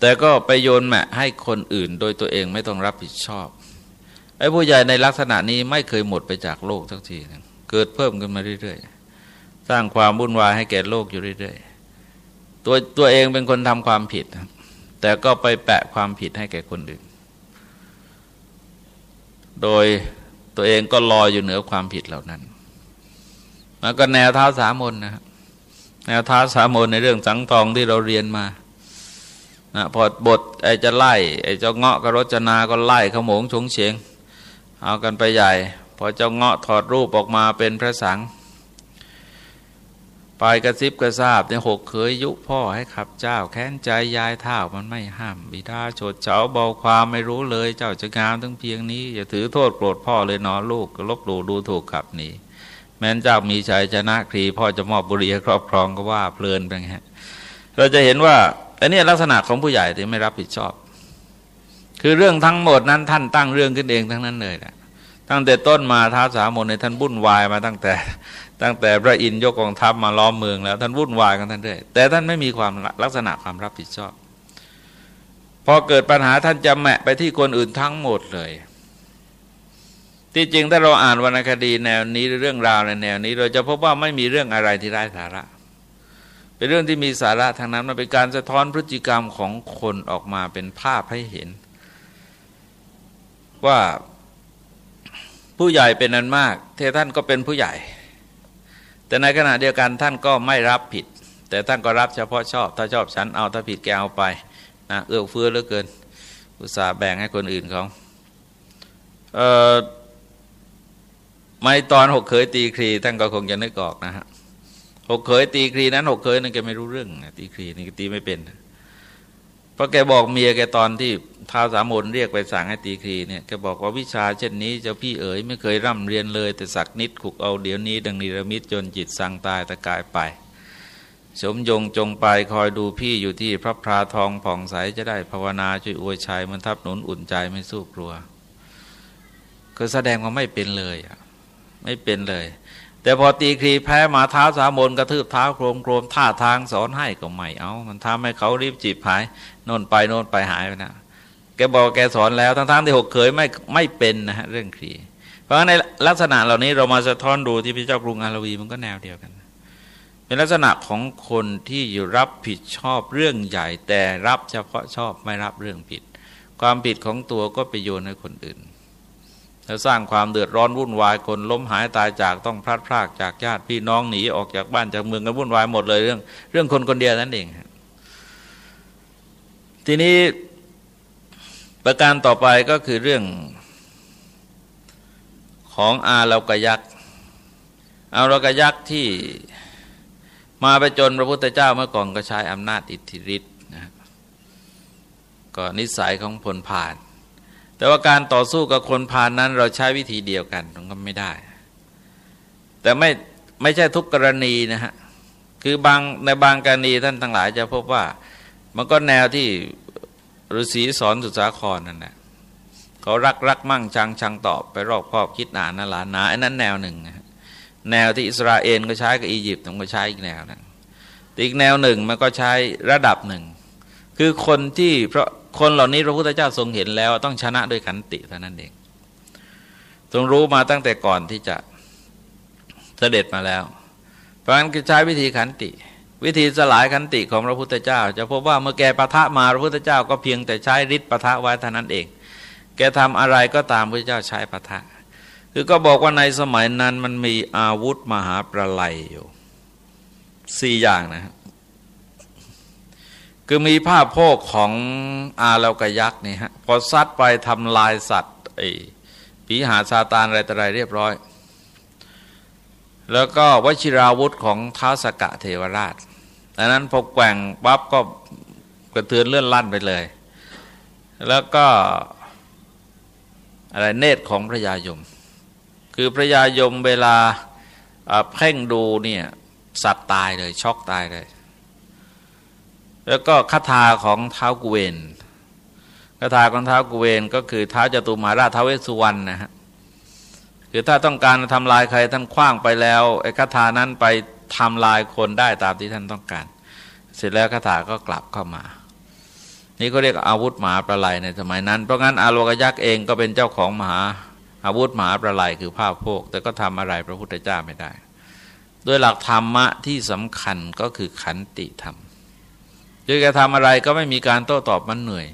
แต่ก็ไปโยนแมะให้คนอื่น โดยตัวเองไม่ต้องรับผิดชอบไอ้ผู้ใหญ่ในลักษณะนี้ไม่เคยหมดไปจากโลกทักทีเกิดเพิ่มขึ้นมาเรื่อยๆ สร้างความวุ่นวายให้แก่โลกอยู่เรื่อยๆ ตัวตัวเองเป็นคนทำความผิด แต่ก็ไปแปะความผิดให้แก่คนอื่น โดยตัวเองก็ลอยอยู่เหนือความผิดเหล่านั้น แล้วก็แนวเท้าสามนนะแนวท้าสามนในเรื่องสังทองที่เราเรียนมา นะพอบทไอ้จะไล่ไอ้เจ้าเงาะกับรจนาก็ไล่ขโมงชงเฉงเอากันไปใหญ่ พอเจ้าเงาะถอดรูปออกมาเป็นพระสังไปกระซิบกระซาบเนี่ยหกเคยยุพ่อให้ขับเจ้า แค้นใจยายเท่ามันไม่ห้าม บิดาโฉดเฉาเบาความไม่รู้เลย เจ้าจะงามทั้งเพียงนี้ อย่าถือโทษโกรธพ่อเลยนอลูกก็ลบหลู่ดูถูกขับหนีแม้นเจ้ามีชัยชนะครีพ่อจะมอบบุรีให้ครอบครองก็ว่าเพลินไปฮะเราจะเห็นว่า อันนี้ลักษณะของผู้ใหญ่ที่ไม่รับผิดชอบ คือเรื่องทั้งหมดนั้นท่านตั้งเรื่องขึ้นเองทั้งนั้นเลยนะตั้งแต่ต้นมาท้าสามนในท่านวุ่นวายมาตั้งแต่ ตั้งแต่พระอินยกกองทัพมาล้อมเมืองแล้วท่านวุ่นวายกันท่านเรื่อยแต่ท่านไม่มีความลักษณะความรับผิดชอบ พอเกิดปัญหาท่านจะแมะไปที่คนอื่นทั้งหมดเลยที่จริงถ้าเราอ่านวรรณคดีแนวนี้เรื่องราวในแนวนี้ เราจะพบว่าไม่มีเรื่องอะไรที่ไร้สาระ เป็นเรื่องที่มีสาระทางนั้นมันเป็นการสะท้อนพฤติกรรมของคนออกมาเป็นภาพให้เห็น ว่าผู้ใหญ่เป็นนันมากเทท่านก็เป็นผู้ใหญ่ แต่ในขณะเดียวกันท่านก็ไม่รับผิด แต่ท่านก็รับเฉพาะชอบ ถ้าชอบฉันเอาถ้าผิดแกเอาไปนะเอื้อเฟื้อเหลือเกิน อุตส่าห์แบ่งให้คนอื่นเขาเออไม่ตอนหกเคยตีครีท่านก็คงจะนึกออกนะฮะ หกเคยตีครีนั้นหกเคยนั่นแกไม่รู้เรื่องตีครีนี่ตีไม่เป็น เพราะแกบอกเมียแกตอนที่ท้าวสามนเรียกไปสั่งให้ตีครีเนี่ยแกบอกว่าวิชาเช่นนี้เจ้าพี่เอ๋ยไม่เคยร่ำเรียนเลย แต่สักนิดขุกเอาเดี๋ยวนี้ ดังนิรมิตจนจิตสั่งตายตะกายไป สมยงจงไปคอยดูพี่อยู่ที่พระพราทองผ่องใสจะได้ภาวนาช่วยอวยชัยมันทับหนุนอุ่นใจไม่สู้กลัวคือแสดงว่าไม่เป็นเลยไม่เป็นเลย แต่พอตีครีแพ้มาเท้าสามนกระทืบเท้าโครมโครมท่าทางสอนให้ก็ไม่เอามันทำให้เขารีบจีบหายโน่นไปโน่นไปหายไปนะแกบอกแกสอนแล้วทั้งๆที่หกเคยไม่ไม่เป็นนะฮะเรื่องครี เพราะในลักษณะเหล่านี้เรามาสะท้อนดูที่พระเจ้ากรุงอารวีมันก็แนวเดียวกัน เป็นลักษณะของคนที่อยู่รับผิดชอบเรื่องใหญ่ แต่รับเฉพาะชอบไม่รับเรื่องผิด ความผิดของตัวก็ไปโยนให้คนอื่น แล้วสร้างความเดือดร้อนวุ่นวายคนล้มหายตายจากต้องพลัดพรากจากญาติพี่น้องหนีออกจากบ้านจากเมืองกันวุ่นวายหมดเลยเรื่อง เรื่องคนคนเดียวนั่นเองทีนี้ประการต่อไปก็คือเรื่องของอาเลากยักษ์อาเลากยักษ์ที่มาไปจนพระพุทธเจ้าเมื่อก่อนก็ใช้อำนาจอิทธิฤทธิ์นะก็นิสัยของผลผ่าน แต่ว่าการต่อสู้กับคนผ่านนั้นเราใช้วิธีเดียวกันมันก็ไม่ได้ แต่ไม่ไม่ใช่ทุกกรณีนะฮะคือบางในบางกรณีท่านทั้งหลายจะพบว่า มันก็แนวที่ฤาษีสอนสุสาครนั่นแหละเขารักรักมั่งชังชังตอบไปรอบครอบคิดหนานาหลานนาอันนั้นแนวหนึ่งนะแนวที่อิสราเอลก็ใช้กับอียิปต์มันก็ใช้อีกแนวนึงอีกแนวหนึ่งมันก็ใช้ระดับหนึ่ง คือคนที่เพราะคนเหล่านี้พระพุทธเจ้าทรงเห็นแล้วต้องชนะด้วยขันติเท่านั้นเองทรงรู้มาตั้งแต่ก่อนที่จะเสด็จมาแล้ว เพราะฉะนั้นใช้วิธีขันติ วิธีสลายขันติของพระพุทธเจ้า จะพบว่าเมื่อแกปะทะมาพระพุทธเจ้าก็เพียงแต่ใช้ฤทธิ์ปะทะไว้เท่านั้นเอง แกทำอะไรก็ตามพระเจ้าใช้ปะทะ คือก็บอกว่าในสมัยนั้นมันมีอาวุธมหาประไลยอยู่สี่อย่างนะคื คือมีผ้าโพกของอาเลวกยักษ์นี่ฮะพอซัดไปทำลายสัตว์ไอ้ผีหาซาตานอะไรต่ออะไรเรียบร้อย แล้วก็วชิราวุธของท้าสกะเทวราชดังนั้นพอแกว่งปั๊บก็กระเทือนเลื่อนลั่นไปเลย แล้วก็อะไรเนตรของพระยายม คือพระยายมเวลาเพ่งดูเนี่ยสัตว์ตายเลยช็อกตายเลย แล้วก็คาถาของเท้ากุเวนคาถาของเท้ากุเวนก็คือเท้าจตุมาราเท้าเวสุวรรณนะฮะคือถ้าต้องการทำลายใครท่านคว้างไปแล้วไอ้คาถานั้นไปทำลายคนได้ตามที่ท่านต้องการ เสร็จแล้วคาถาก็กลับเข้ามา นี่ก็เรียกอาวุธหมาประไลในสมัยนั้น เพราะงั้นอาโลกยักษ์เองก็เป็นเจ้าของมหาอาวุธหมาประไลคือผ้าโพวก แต่ก็ทำอะไรพระพุทธเจ้าไม่ได้ โดยหลักธรรมะที่สำคัญก็คือขันติธรรม จะจะทำอะไรก็ไม่มีการโต้ตอบมันเหนื่อย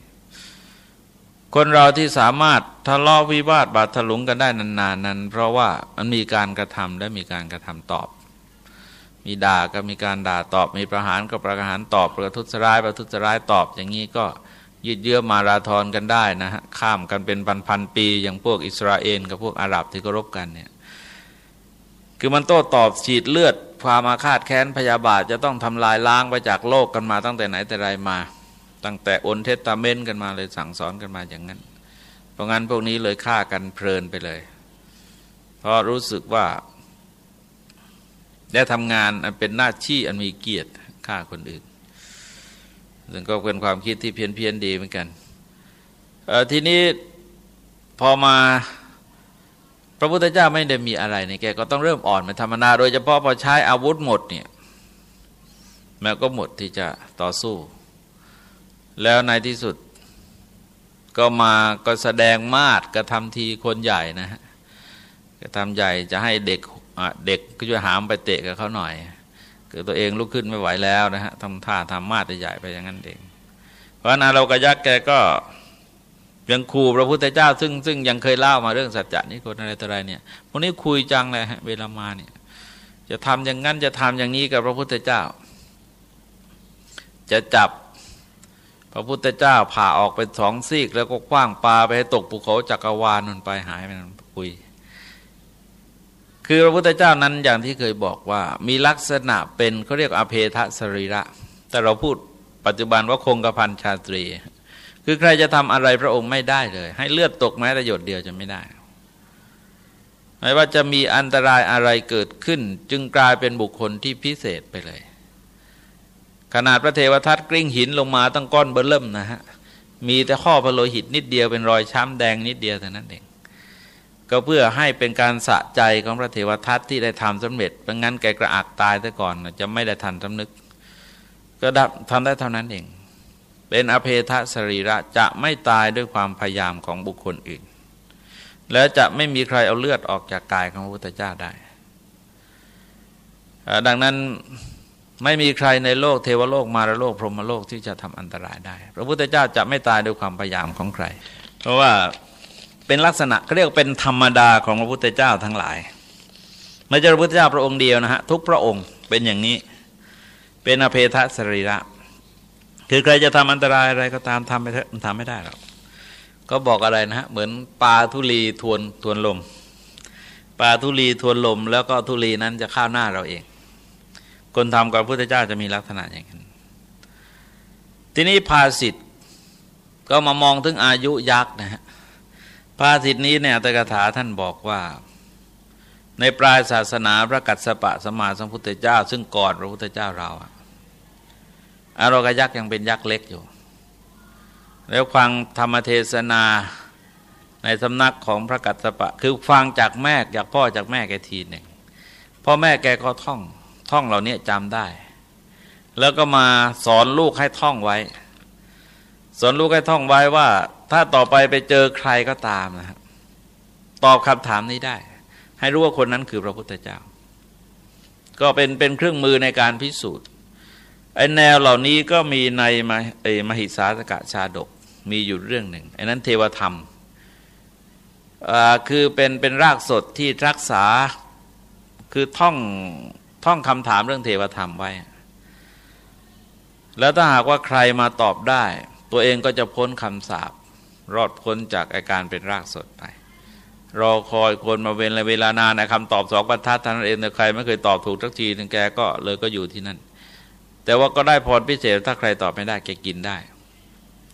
คนเราที่สามารถทะเลาะวิวาทบาดถลุงกันได้นาน ๆ นั้น เพราะว่ามันมีการกระทำและมีการกระทำตอบ มีด่าก็มีการด่าตอบ มีประหารก็ประหารตอบประทุษร้าย ประทุษร้ายตอบ อย่างนี้ก็ยืดเยื้อมาราธอนกันได้นะฮะข้ามกันเป็นพันๆปีอย่างพวกอิสราเอลกับพวกอาหรับที่เคารพกันเนี่ยคือมันโต้ตอบฉีดเลือด ความอาฆาตแค้นพยาบาทจะต้องทำลายล้างไปจากโลกกันมาตั้งแต่ไหนแต่ไรมา ตั้งแต่อนเทตาเมนกันมาเลยสั่งสอนกันมาอย่างนั้น เพราะงั้นพวกนี้เลยฆ่ากันเพลินไปเลย เพราะรู้สึกว่า ได้ทำงานอันเป็นหน้าที่อันมีเกียรติฆ่าคนอื่นซึ่งก็เป็นความคิดที่เพี้ยนเพียนดีเหมือนกัน ทีนี้พอมา ระพุทธเจ้าไม่ได้มีอะไรในแกก็ต้องเริ่มอ่อนเป็นธรรมนาโดยเฉพาะพอใช้อาวุธหมดเนี่ยแม้ก็หมดที่จะต่อสู้ แล้วในที่สุดก็มาก็แสดงมาดกระทำทีคนใหญ่นะฮะกระทำใหญ่จะให้เด็กเด็กก็จะหามไปเตะกับเขาหน่อยคือตัวเองลุกขึ้นไม่ไหวแล้วนะฮะทำท่าทำมาตรใหญ่ไปอย่างนั้นเอง เพราะนั้นเรากระยักแกก็ ยังคู่พระพุทธเจ้า ซึ่งซึ่งยังเคยเล่ามาเรื่องสัจจะนี่คนอะไรต่ออะไรเนี่ยพวกนี้คุยจังเลยฮะเวลามาเนี่ยจะทำอย่างนั้นจะทำอย่างนี้กับพระพุทธเจ้า จะจับพระพุทธเจ้าผ่าออกเป็นสองซีก แล้วก็คว้างปลาไปให้ตกภูเขาจักรวาลนนไปหายไปนั่นคุย คือพระพุทธเจ้านั้นอย่างที่เคยบอกว่า มีลักษณะเป็นเขาเรียกอเพทสรีระ แต่เราพูดปัจจุบันว่าคงกระพันชาตรี คือใครจะทำอะไรพระองค์ไม่ได้เลย ให้เลือดตกแม้แต่หยดเดียวจะไม่ได้ไม่ว่าจะมีอันตรายอะไรเกิดขึ้น จึงกลายเป็นบุคคลที่พิเศษไปเลย ขนาดพระเทวทัตกริ้งหินลงมาตั้งก้อนเบลเริ่มนะฮะมีแต่ข้อพโลหิตนิดเดียวเป็นรอยช้ำแดงนิดเดียวเท่านั้นเองก็เพื่อให้เป็นการสะใจของพระเทวทัตที่ได้ทำสำเร็จเพราะงั้นแกกระอักตายแต่ก่อนจะไม่ได้ทันสำนึก ก็ทำได้เท่านั้นเอง เป็นอเพทสรีระจะไม่ตายด้วยความพยายามของบุคคลอื่น แล้วจะไม่มีใครเอาเลือดออกจากกายของพระพุทธเจ้าได้ ดังนั้นไม่มีใครในโลกเทวโลกมารโลกพรหมโลกที่จะทำอันตรายได้ พระพุทธเจ้าจะไม่ตายด้วยความพยายามของใคร เพราะว่าเป็นลักษณะเรียกเป็นธรรมดาของพระพุทธเจ้าทั้งหลายไม่ใช่พระพุทธเจ้าพระองค์เดียวนะฮะทุกพระองค์เป็นอย่างนี้ เป็นอเพทสรีระ คือใครจะทำอันตรายอะไรก็ตามทำไปเถอะมันทำไม่ได้หรอกก็บอกอะไรนะฮะเหมือนปลาทุลีทวนทวนลมปลาทุลีทวนลม แล้วก็ทุลีนั้นจะข้าวหน้าเราเอง คนทำกับพระพุทธเจ้าจะมีลักษณะอย่างนั้นทีนี้ภาสิทธ์ก็มามองถึงอายุยักษ์นะฮะภาสิทธินี้เนี่ยตกถาท่านบอกว่า ในปลายศาสนาพระกัสสปะสมาสัมพุทธเจ้า ซึ่งก่อนพระพุทธเจ้าเราอารกยักษ์ยังเป็นยักษ์เล็กอยู่ แล้วฟังธรรมเทศนาในสำนักของพระกัสสปะ คือฟังจากแม่จากพ่อจากแม่แกทีหนึ่งพ่อแม่แกก็ท่องท่องเหล่านี้จำได้ แล้วก็มาสอนลูกให้ท่องไว้ สอนลูกให้ท่องไว้ว่า ถ้าต่อไปไปเจอใครก็ตามนะครับตอบคำถามนี้ได้ ให้รู้ว่าคนนั้นคือพระพุทธเจ้า ก็เป็นเป็นเครื่องมือในการพิสูจน์ ไอแนวเหล่านี้ก็มีในมมหิสาสกะชาดกมีอยู่เรื่องหนึ่งไอ้นั้นเทวธรรมคือเป็นเป็นรากสดที่รักษาคือท่องท่องคำถามเรื่องเทวธรรมไว้ แล้วถ้าหากว่าใครมาตอบได้ ตัวเองก็จะพ้นคำสาปรอดพ้นจากอาการเป็นรากสดไป รอคอยคนมาเวนเวลานานคำตอบสองบรรทัดท่านเองแต่ใครไม่เคยตอบถูกทักทีนึงแกก็เลยก็อยู่ที่นั่น แต่ว่าก็ได้พรพิเศษถ้าใครตอบไม่ได้แกกินได้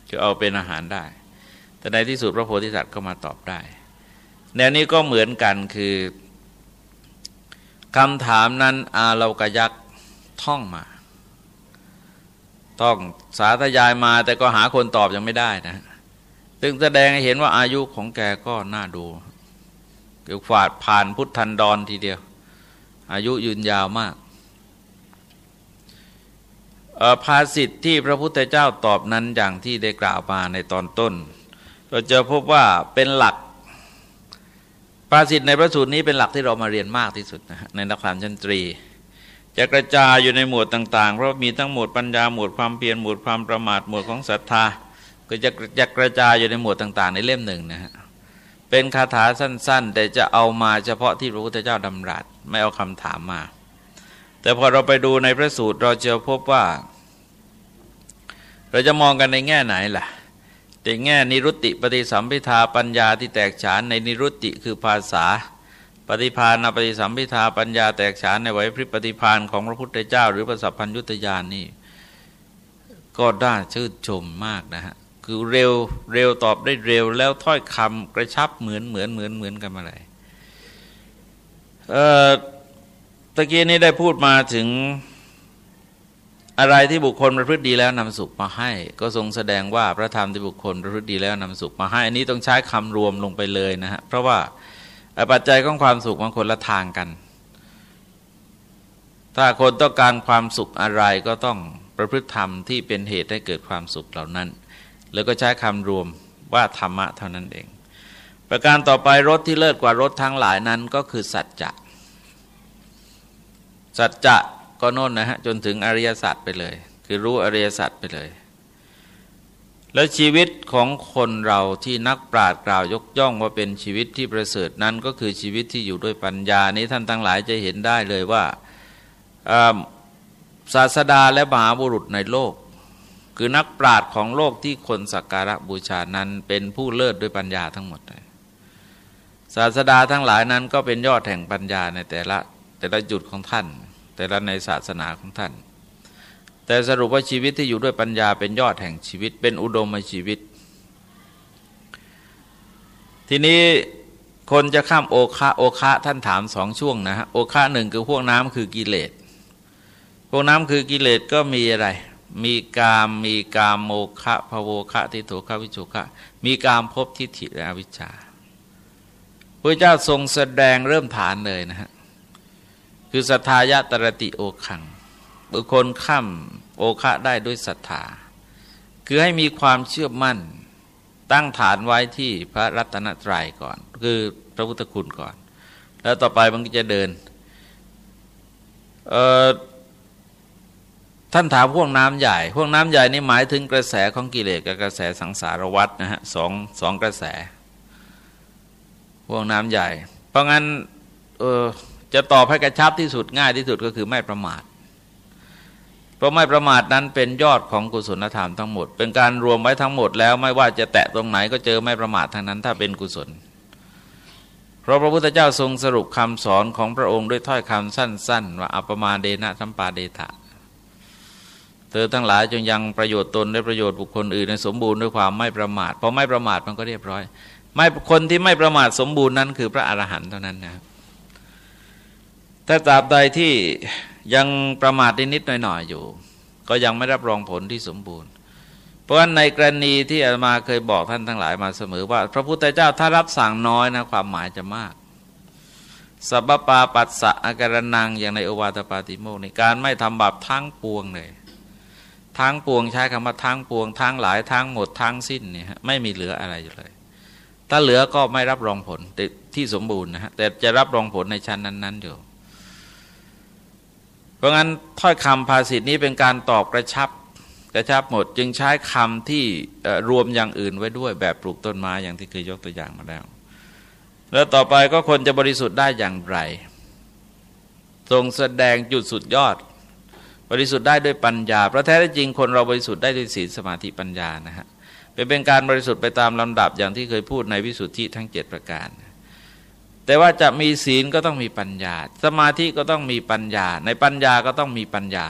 คือเอาเป็นอาหารได้ แต่ในที่สุดพระโพธิสัตว์ก็มาตอบได้ แนวนี้ก็เหมือนกันคือคำถามนั้นอาเรากยักท่องมาท่องสาธยายมาแต่ก็หาคนตอบยังไม่ได้นะซึ่งแสดงให้เห็นว่าอายุของแกก็น่าดูเกี่ยวฝาดผ่านพุทธันดรทีเดียว อายุยืนยาวมาก ภาษิตที่พระพุทธเจ้าตอบนั้นอย่างที่ได้กล่าวมาในตอนต้น เราจะพบว่าเป็นหลักภาษิตในพระสูตรนี้เป็นหลักที่เรามาเรียนมากที่สุดนะในนักธรรมชั้นตรี จะกระจายอยู่ในหมวดต่าง ๆ เพราะมีทั้งหมวดปัญญาหมวดความเพียรหมวดความประมาทหมวดของศรัทธา ก็จะจะกระจายอยู่ในหมวดต่าง ๆ ในเล่มหนึ่งนะฮะเป็นคาถาสั้น ๆ แต่จะเอามาเฉพาะที่พระพุทธเจ้าดำรัสไม่เอาคำถามมา แต่พอเราไปดูในพระสูตรเราจะพบว่า เราจะมองกันในแง่ไหนล่ะในแง่นิรุตติปฏิสัมพิทาปัญญาที่แตกฉานในนิรุตติคือภาษา ปฏิพานปฏิสัมพิทาปัญญาแตกฉานในไหวพริบปฏิพานของพระพุทธเจ้า หรือพระสัพพัญยุตยานนี่ก็ได้ชื่นชมมากนะฮะคือเร็วเร็วตอบได้เร็วแล้วถ้อยคำกระชับเหมือนเหมือนเหมือนเหมือนกันมาเลยเอ่อ ตะกี้นี้ได้พูดมาถึงอะไรที่บุคคลประพฤติดีแล้วนำสุขมาให้ ก็ทรงแสดงว่าพระธรรมที่บุคคลประพฤติดีแล้วนำสุขมาให้ อันนี้ต้องใช้คำรวมลงไปเลยนะฮะเพราะว่าปัจจัยของความสุขบางคนละทางกัน ถ้าคนต้องการความสุขอะไรก็ต้องประพฤติธรรมที่เป็นเหตุให้เกิดความสุขเหล่านั้น แล้วก็ใช้คำรวมว่าธรรมะเท่านั้นเอง ประการต่อไปรถที่เลิศกว่ารถทั้งหลายนั้นก็คือสัจจะ สัจจะก็โน่นนะฮะจนถึงอริยสัจไปเลย คือรู้อริยสัจไปเลย แล้วชีวิตของคนเราที่นักปราชญ์กล่าวยกย่องว่าเป็นชีวิตที่ประเสริฐนั้นก็คือชีวิตที่อยู่ด้วยปัญญานี้ท่านทั้งหลายจะเห็นได้เลยว่าศาสดาและมหาบุรุษในโลก คือนักปราชญ์ของโลกที่คนสักการะบูชานั้นเป็นผู้เลิศด้วยปัญญาทั้งหมดเลยศาสดาทั้งหลายนั้นก็เป็นยอดแห่งปัญญาในแต่ละ แต่ละจุดของท่าน แต่ละในศาสนาของท่าน แต่สรุปว่าชีวิตที่อยู่ด้วยปัญญาเป็นยอดแห่งชีวิต เป็นอุดมชีวิต ทีนี้คนจะข้ามโอคะโอคะท่านถามสองช่วงนะฮะโอคะหนึ่งคือพวกน้ำคือกิเลสพวกน้ำคือกิเลสก็มีอะไร มีกามมีกามโมคะภโวคะทิโถคะวิจุคะมีกามพบทิฏฐิและอวิชชาพระเจ้าทรงแสดงเริ่มฐานเลยนะฮะ คือศรัทธายะตรติโอคัง บุคคลข้ามโอคะได้ด้วยศรัทธา คือให้มีความเชื่อมั่น ตั้งฐานไว้ที่พระรัตนตรัยก่อน คือพระพุทธคุณก่อน แล้วต่อไปมันก็จะเดินท่านถามห่วงน้ำใหญ่ห่วงน้ำใหญ่นี่หมายถึงกระแสของกิเลสกับกระแสสังสารวัฏนะฮะสองสองกระแสห่วงน้ำใหญ่ เพราะงั้นเออ จะตอบให้กระชับที่สุดง่ายที่สุดก็คือไม่ประมาท เพราะไม่ประมาทนั้นเป็นยอดของกุศลธรรมทั้งหมด เป็นการรวมไว้ทั้งหมดแล้วไม่ว่าจะแตะตรงไหนก็เจอไม่ประมาททั้งนั้นถ้าเป็นกุศล เพราะพระพุทธเจ้าทรงสรุปคำสอนของพระองค์ด้วยถ้อยคำสั้น ๆ ว่าอัปมาเดนะสัมปาเดทะเธอทั้งหลายจงยังประโยชน์ตนและประโยชน์บุคคลอื่นในสมบูรณ์ด้วยความไม่ประมาทพอไม่ประมาทมันก็เรียบร้อย ไม่คนที่ไม่ประมาทสมบูรณ์นั้นคือพระอรหันต์เท่านั้นนะครับ ถ้าตราบใดที่ยังประมาทนิดๆหน่อยๆอยู่ ก็ยังไม่รับรองผลที่สมบูรณ์ เพราะฉะนั้นในกรณีที่อามาเคยบอกท่านทั้งหลายมาเสมอว่า พระพุทธเจ้าถ้ารับสั่งน้อยนะความหมายจะมากสัพปาปัสสะอาการนังอย่างในโอวาทปาติโมกในการไม่ทำบาปทั้งปวงเลยทั้งปวงใช้คำว่าทั้งปวงทั้งหลายทั้งหมดทั้งสิ้นเนี่ยไม่มีเหลืออะไรอยู่เลย ถ้าเหลือก็ไม่รับรองผลที่สมบูรณ์นะฮะแต่จะรับรองผลในชั้นนั้น ๆ อยู่ เพราะงั้นถ้อยคำภาษิตนี้เป็นการตอบกระชับกระชับหมด จึงใช้คำที่รวมอย่างอื่นไว้ด้วยแบบปลูกต้นไม้อย่างที่เคยยกตัวอย่างมาแล้ว แล้วต่อไปก็คนจะบริสุทธิ์ได้อย่างไร ทรงแสดงจุดสุดยอด บริสุทธิ์ได้ด้วยปัญญาเพราะแท้จริงคนเราบริสุทธิ์ได้ด้วยศีลสมาธิปัญญานะฮะเป็นเป็นการบริสุทธิ์ไปตามลำดับอย่างที่เคยพูดในวิสุทธิทั้ง 7 ประการ แต่ว่าจะมีศีลก็ต้องมีปัญญา สมาธิก็ต้องมีปัญญา ในปัญญาก็ต้องมีปัญญา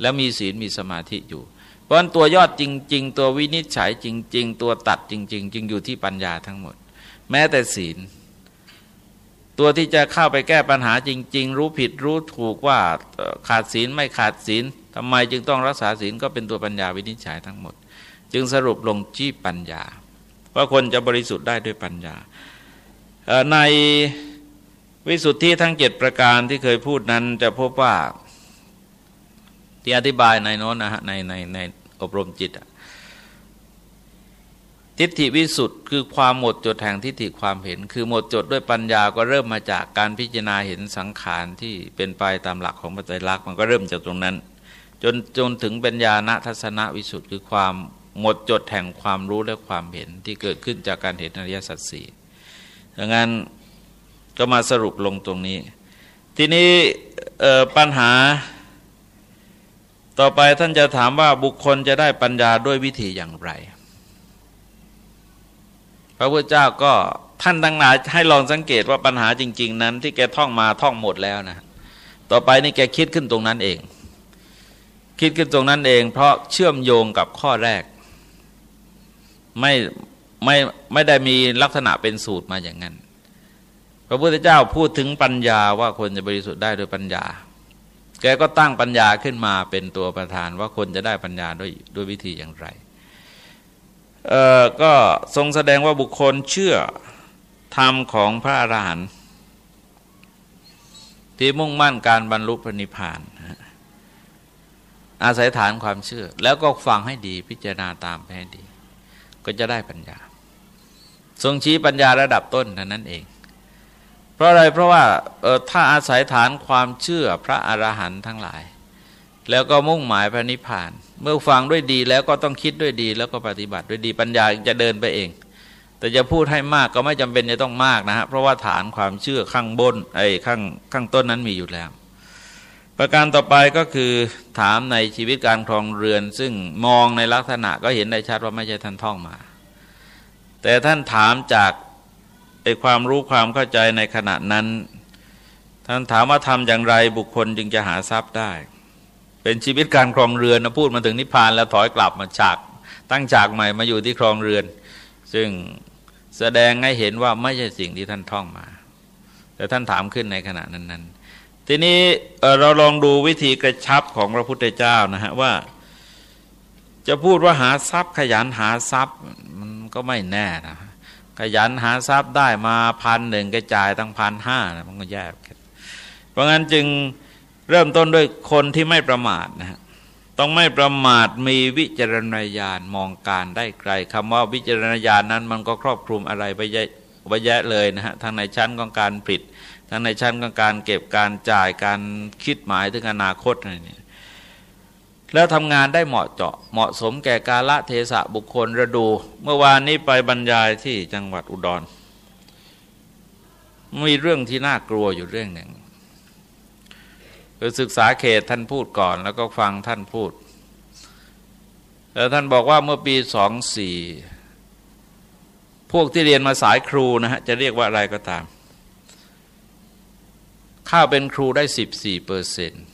แล้วมีศีลมีสมาธิอยู่ เพราะตัวยอดจริง ๆ ตัววินิจฉัยจริง ๆ ตัวตัดจริง ๆ จึงอยู่ที่ปัญญาทั้งหมด แม้แต่ศีล ตัวที่จะเข้าไปแก้ปัญหาจริง ๆ รู้ผิดรู้ถูกว่าขาดศีลไม่ขาดศีลทำไมจึงต้องรักษาศีลก็เป็นตัวปัญญาวินิจฉัยทั้งหมด จึงสรุปลงที่ปัญญาว่าคนจะบริสุทธิ์ได้ด้วยปัญญา ในวิสุทธิทั้งเจ็ดประการที่เคยพูดนั้นจะพบว่าที่อธิบายในโน้นนะฮะในในในอบรมจิตทิฏฐิวิสุทธ์คือความหมดจดแห่งทิฏฐิความเห็น คือหมดจดด้วยปัญญาก็เริ่มมาจากการพิจารณาเห็นสังขารที่เป็นไปตามหลักของปัจจัยลักษณ์มันก็เริ่มจากตรงนั้น จนจนถึงปัญญาณทัศนวิสุทธ์คือความหมดจดแห่งความรู้และความเห็นที่เกิดขึ้นจากการเห็นอริยสัจสี่ ดังนั้นก็มาสรุปลงตรงนี้ ทีนี้ปัญหา ต่อไปท่านจะถามว่าบุคคลจะได้ปัญญาด้วยวิธีอย่างไร พระพุทธเจ้าก็ท่านตั้งหลายให้ลองสังเกตว่าปัญหาจริง ๆ นั้น ที่แกท่องมาท่องหมดแล้วนะ ต่อไปนี่แกคิดขึ้นตรงนั้นเอง คิดขึ้นตรงนั้นเอง เพราะเชื่อมโยงกับข้อแรก ไม่ ไม่ไม่ได้มีลักษณะเป็นสูตรมาอย่างนั้น พระพุทธเจ้าพูดถึงปัญญาว่าคนจะบริสุทธิ์ได้โดยปัญญา แกก็ตั้งปัญญาขึ้นมาเป็นตัวประธานว่าคนจะได้ปัญญาด้วยด้วยวิธีอย่างไรเอ่อก็ทรงแสดงว่าบุคคลเชื่อธรรมของพระอรหันต์ที่มุ่งมั่นการบรรลุพระนิพพานอาศัยฐานความเชื่อ แล้วก็ฟังให้ดีพิจารณาตามไปให้ดี ก็จะได้ปัญญา ทรงชี้ปัญญาระดับต้นเท่านั้นเอง เพราะอะไรเพราะว่าถ้าอาศัยฐานความเชื่อพระอรหันต์ทั้งหลาย แล้วก็มุ่งหมายพระนิพพาน เมื่อฟังด้วยดีแล้วก็ต้องคิดด้วยดี แล้วก็ปฏิบัติด้วยดีปัญญาจะเดินไปเอง แต่จะพูดให้มากก็ไม่จำเป็นจะต้องมากนะฮะเพราะว่าฐานความเชื่อข้างบนไอ้ข้างข้างต้นนั้นมีอยู่แล้วประการต่อไปก็คือถามในชีวิตการครองเรือน ซึ่งมองในลักษณะก็เห็นได้ชัดว่าไม่ใช่ท่านท่องมา แต่ท่านถามจากไอความรู้ความเข้าใจในขณะนั้น ท่านถามว่าทำอย่างไรบุคคลจึงจะหาทรัพย์ได้ เป็นชีวิตการครองเรือนนะพูดมาถึงนิพพานแล้วถอยกลับมาฉาก ตั้งฉากใหม่มาอยู่ที่ครองเรือน ซึ่งแสดงให้เห็นว่าไม่ใช่สิ่งที่ท่านท่องมา แต่ท่านถามขึ้นในขณะนั้นนั้นทีนี้เราลองดูวิธีกระชับของพระพุทธเจ้านะฮะว่า จะพูดว่าหาทรัพย์ ขยันหาทรัพย์มันก็ไม่แน่นะขยันหาทรัพย์ได้มาพันหนึ่งกระจายตั้งพันห้านะมันก็แย่เพราะงั้นจึงเริ่มต้นด้วยคนที่ไม่ประมาทนะฮะต้องไม่ประมาทมีวิจารณญาณมองการได้ไกลคำว่าวิจารณญาณนั้น มันก็ครอบคลุมอะไรไปเยอะไปแยะเลยนะฮะทั้งในชั้นของการผลิตทั้งในชั้นของการเก็บการจ่ายการคิดหมายถึงอนาคตอะไรเนี่ย แล้วทำงานได้เหมาะเจาะเหมาะสมแก่กาละเทศะบุคคลระดู เมื่อวานนี้ไปบรรยายที่จังหวัดอุดร มีเรื่องที่น่ากลัวอยู่เรื่องหนึ่งคือศึกษาเขตท่านพูดก่อน แล้วก็ฟังท่านพูดแล้วท่านบอกว่าเมื่อปีสองสี่พวกที่เรียนมาสายครูนะฮะจะเรียกว่าอะไรก็ตาม ข้าวเป็นครูได้สิบสี่เปอร์เซ็นต์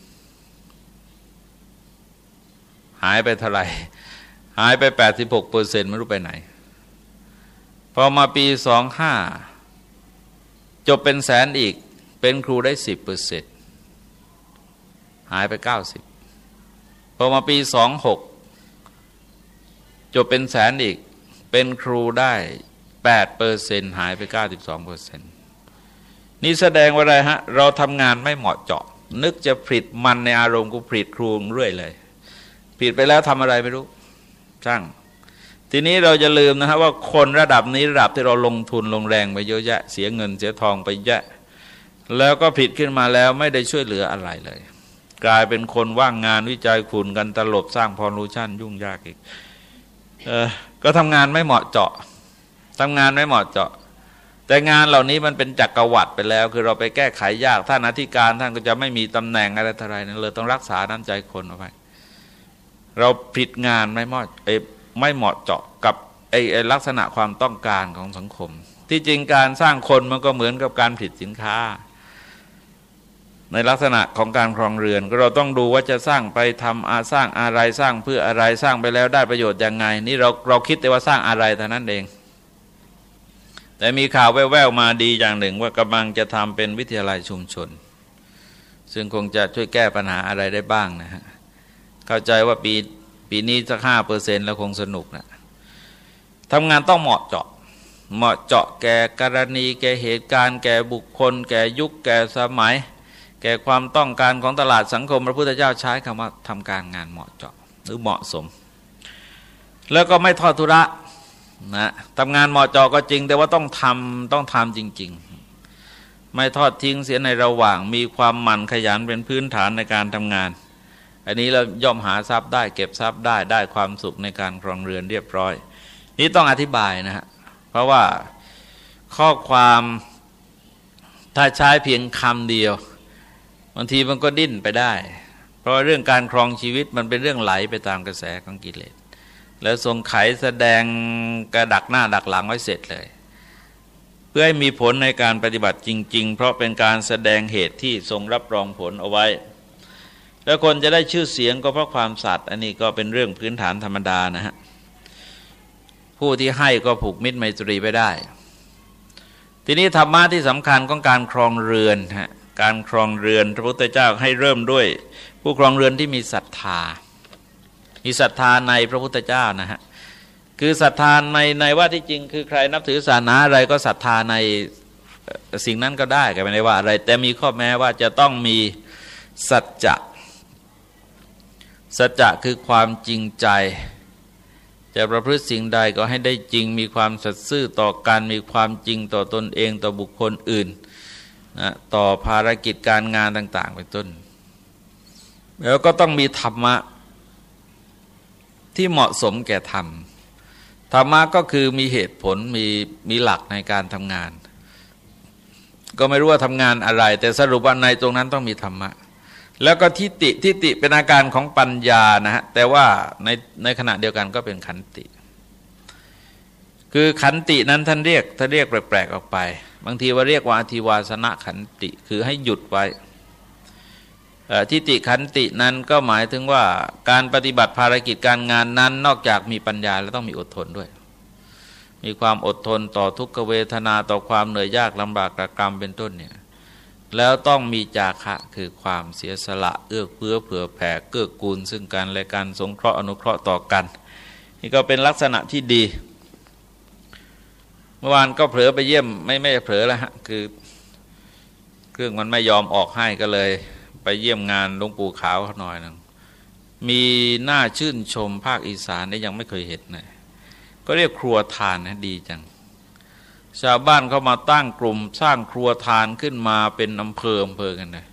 หายไปเท่าไหร่ หายไปแปดสิบหกเปอร์เซ็นต์ไม่รู้ไปไหน พอมาปีสองห้าจบเป็นแสนอีกเป็นครูได้สิบเปอร์เซ็นต์หายไปเก้าสิบพอมาปีสองหกจบเป็นแสนอีกเป็นครูได้แปดเปอร์เซ็นต์หายไปเก้าสิบสองเปอร์เซ็นต์นี่แสดงว่าอะไรฮะ เราทำงานไม่เหมาะเจาะ นึกจะผลิตมันในอารมณ์กูผลิตครูเรื่อยเลย ผิดไปแล้วทำอะไรไม่รู้ช่างทีนี้เราจะลืมนะฮะว่าคนระดับนี้ระดับที่เราลงทุนลงแรงไปเยอะแยะ เสียเงินเสียทองไปเยอะแล้วก็ผิดขึ้นมาแล้วไม่ได้ช่วยเหลืออะไรเลย กลายเป็นคนว่างงานวิจัยคุณกันตลบสร้างพอลูชั่นยุ่งยากอีกเออก็ทำงานไม่เหมาะเจาะทำงานไม่เหมาะเจาะ แต่งานเหล่านี้มันเป็นจักรวรรดิไปแล้ว คือเราไปแก้ไขยากท่านอธิการท่านก็จะไม่มีตำแหน่งอะไรทอะไรนั่นเลยต้องรักษาน้ำใจคนเอาไว้ เราผิดงานไม่เหมาะไม่เหมาะเจาะกับไอ้ลักษณะความต้องการของสังคม ที่จริงการสร้างคนมันก็เหมือนกับการผลิตสินค้า ในลักษณะของการครองเรือนก็เราต้องดูว่าจะสร้างไปทำอาสร้างอะไรสร้างเพื่ออะไรสร้างไปแล้วได้ประโยชน์ยังไง นี่เราเราคิดแต่ว่าสร้างอะไรเท่านั้นเอง แต่มีข่าวแว่วๆมาดีอย่างหนึ่ง ว่ากำลังจะทำเป็นวิทยาลัยชุมชน ซึ่งคงจะช่วยแก้ปัญหาอะไรได้บ้างนะฮะ เข้าใจว่าปีปีนี้สักห้าเปอร์เซ็นต์แล้วคงสนุกนะทำงานต้องเหมาะเจาะ เหมาะเจาะแก่กรณี แก่เหตุการณ์ แก่บุคคล แก่ยุค แก่สมัย แก่ความต้องการของตลาดสังคม พระพุทธเจ้าใช้คำว่าทำการงานเหมาะเจาะหรือเหมาะสม แล้วก็ไม่ทอดทุระนะทำงานเหมาะเจาะก็จริง แต่ว่าต้องทำต้องทำจริง ๆไม่ทอดทิ้งเสียในระหว่างมีความหมั่นขยันเป็นพื้นฐานในการทำงาน อันนี้เราย่อมหาทรัพย์ได้เก็บทรัพย์ได้ได้ความสุขในการครองเรือนเรียบร้อย นี่ต้องอธิบายนะฮะเพราะว่าข้อความถ้าใช้เพียงคำเดียวบางทีมันก็ดิ้นไปได้ เพราะเรื่องการครองชีวิตมันเป็นเรื่องไหลไปตามกระแสของกิเลสแล้วทรงไขแสดงกระดักหน้าดักหลังไว้เสร็จเลย เพื่อให้มีผลในการปฏิบัติจริง ๆ เพราะเป็นการแสดงเหตุที่ทรงรับรองผลเอาไว้ แล้วคนจะได้ชื่อเสียงก็เพราะความสัตย์อันนี้ก็เป็นเรื่องพื้นฐานธรรมดานะฮะผู้ที่ให้ก็ผูกมิตรไมตรีไปได้ ทีนี้ธรรมะที่สำคัญของการครองเรือนฮะการครองเรือนพระพุทธเจ้าให้เริ่มด้วย ผู้ครองเรือนที่มีศรัทธา มีศรัทธาในพระพุทธเจ้านะฮะคือศรัทธาในในว่าที่จริง คือใครนับถือศาสนาอะไรก็ศรัทธาในสิ่งนั้นก็ได้ก็ไม่ได้ว่าอะไร แต่มีข้อแม้ว่าจะต้องมีสัจจะ สัจจะคือความจริงใจ จะประพฤติสิ่งใดก็ให้ได้จริง มีความสัตย์ซื่อต่อการมีความจริงต่อตนเองต่อบุคคลอื่นนะต่อภารกิจการงานต่างๆเป็นต้น แล้วก็ต้องมีธรรมะที่เหมาะสมแก่ธรรมธรรมะก็คือมีเหตุผลมีมีหลักในการทำงาน ก็ไม่รู้ว่าทำงานอะไร แต่สรุปว่าในตรงนั้นต้องมีธรรมะ แล้วก็ทิฏฐิทิฏฐิเป็นอาการของปัญญานะฮะแต่ว่าในในขณะเดียวกันก็เป็นขันติ คือขันตินั้นท่านเรียกท่านเรียกแปลกๆออกไป บางทีว่าเรียกว่าอธิวาสนะขันติ คือให้หยุดไว้ทิฏฐิขันตินั้นก็หมายถึงว่าการปฏิบัติภารกิจการงานนั้น นอกจากมีปัญญาแล้วต้องมีอดทนด้วย มีความอดทนต่อทุกขเวทนาต่อความเหนื่อยยากลำบากกระกรรมเป็นต้นเนี่ย แล้วต้องมีจาคะคือความเสียสละเอื้อเฟื้อเผื่อแผ่เกื้อกูล ซึ่งกันและกันสงเคราะห์อนุเคราะห์ต่อกัน นี่ก็เป็นลักษณะที่ดี เมื่อวานก็เผลอไปเยี่ยมไม่ไม่เผลอแล้วฮะคือ เครื่องมันไม่ยอมออกให้ก็เลย ไปเยี่ยมงานหลวงปู่ขาวเขาหน่อยนึงมีหน้าชื่นชมภาคอีสานได้ยังไม่เคยเห็นเลยก็เรียกครัวทานนะดีจัง ชาวบ้านเขามาตั้งกลุ่ม สร้างครัวทานขึ้นมาเป็นอำเภออำเภอกันเลย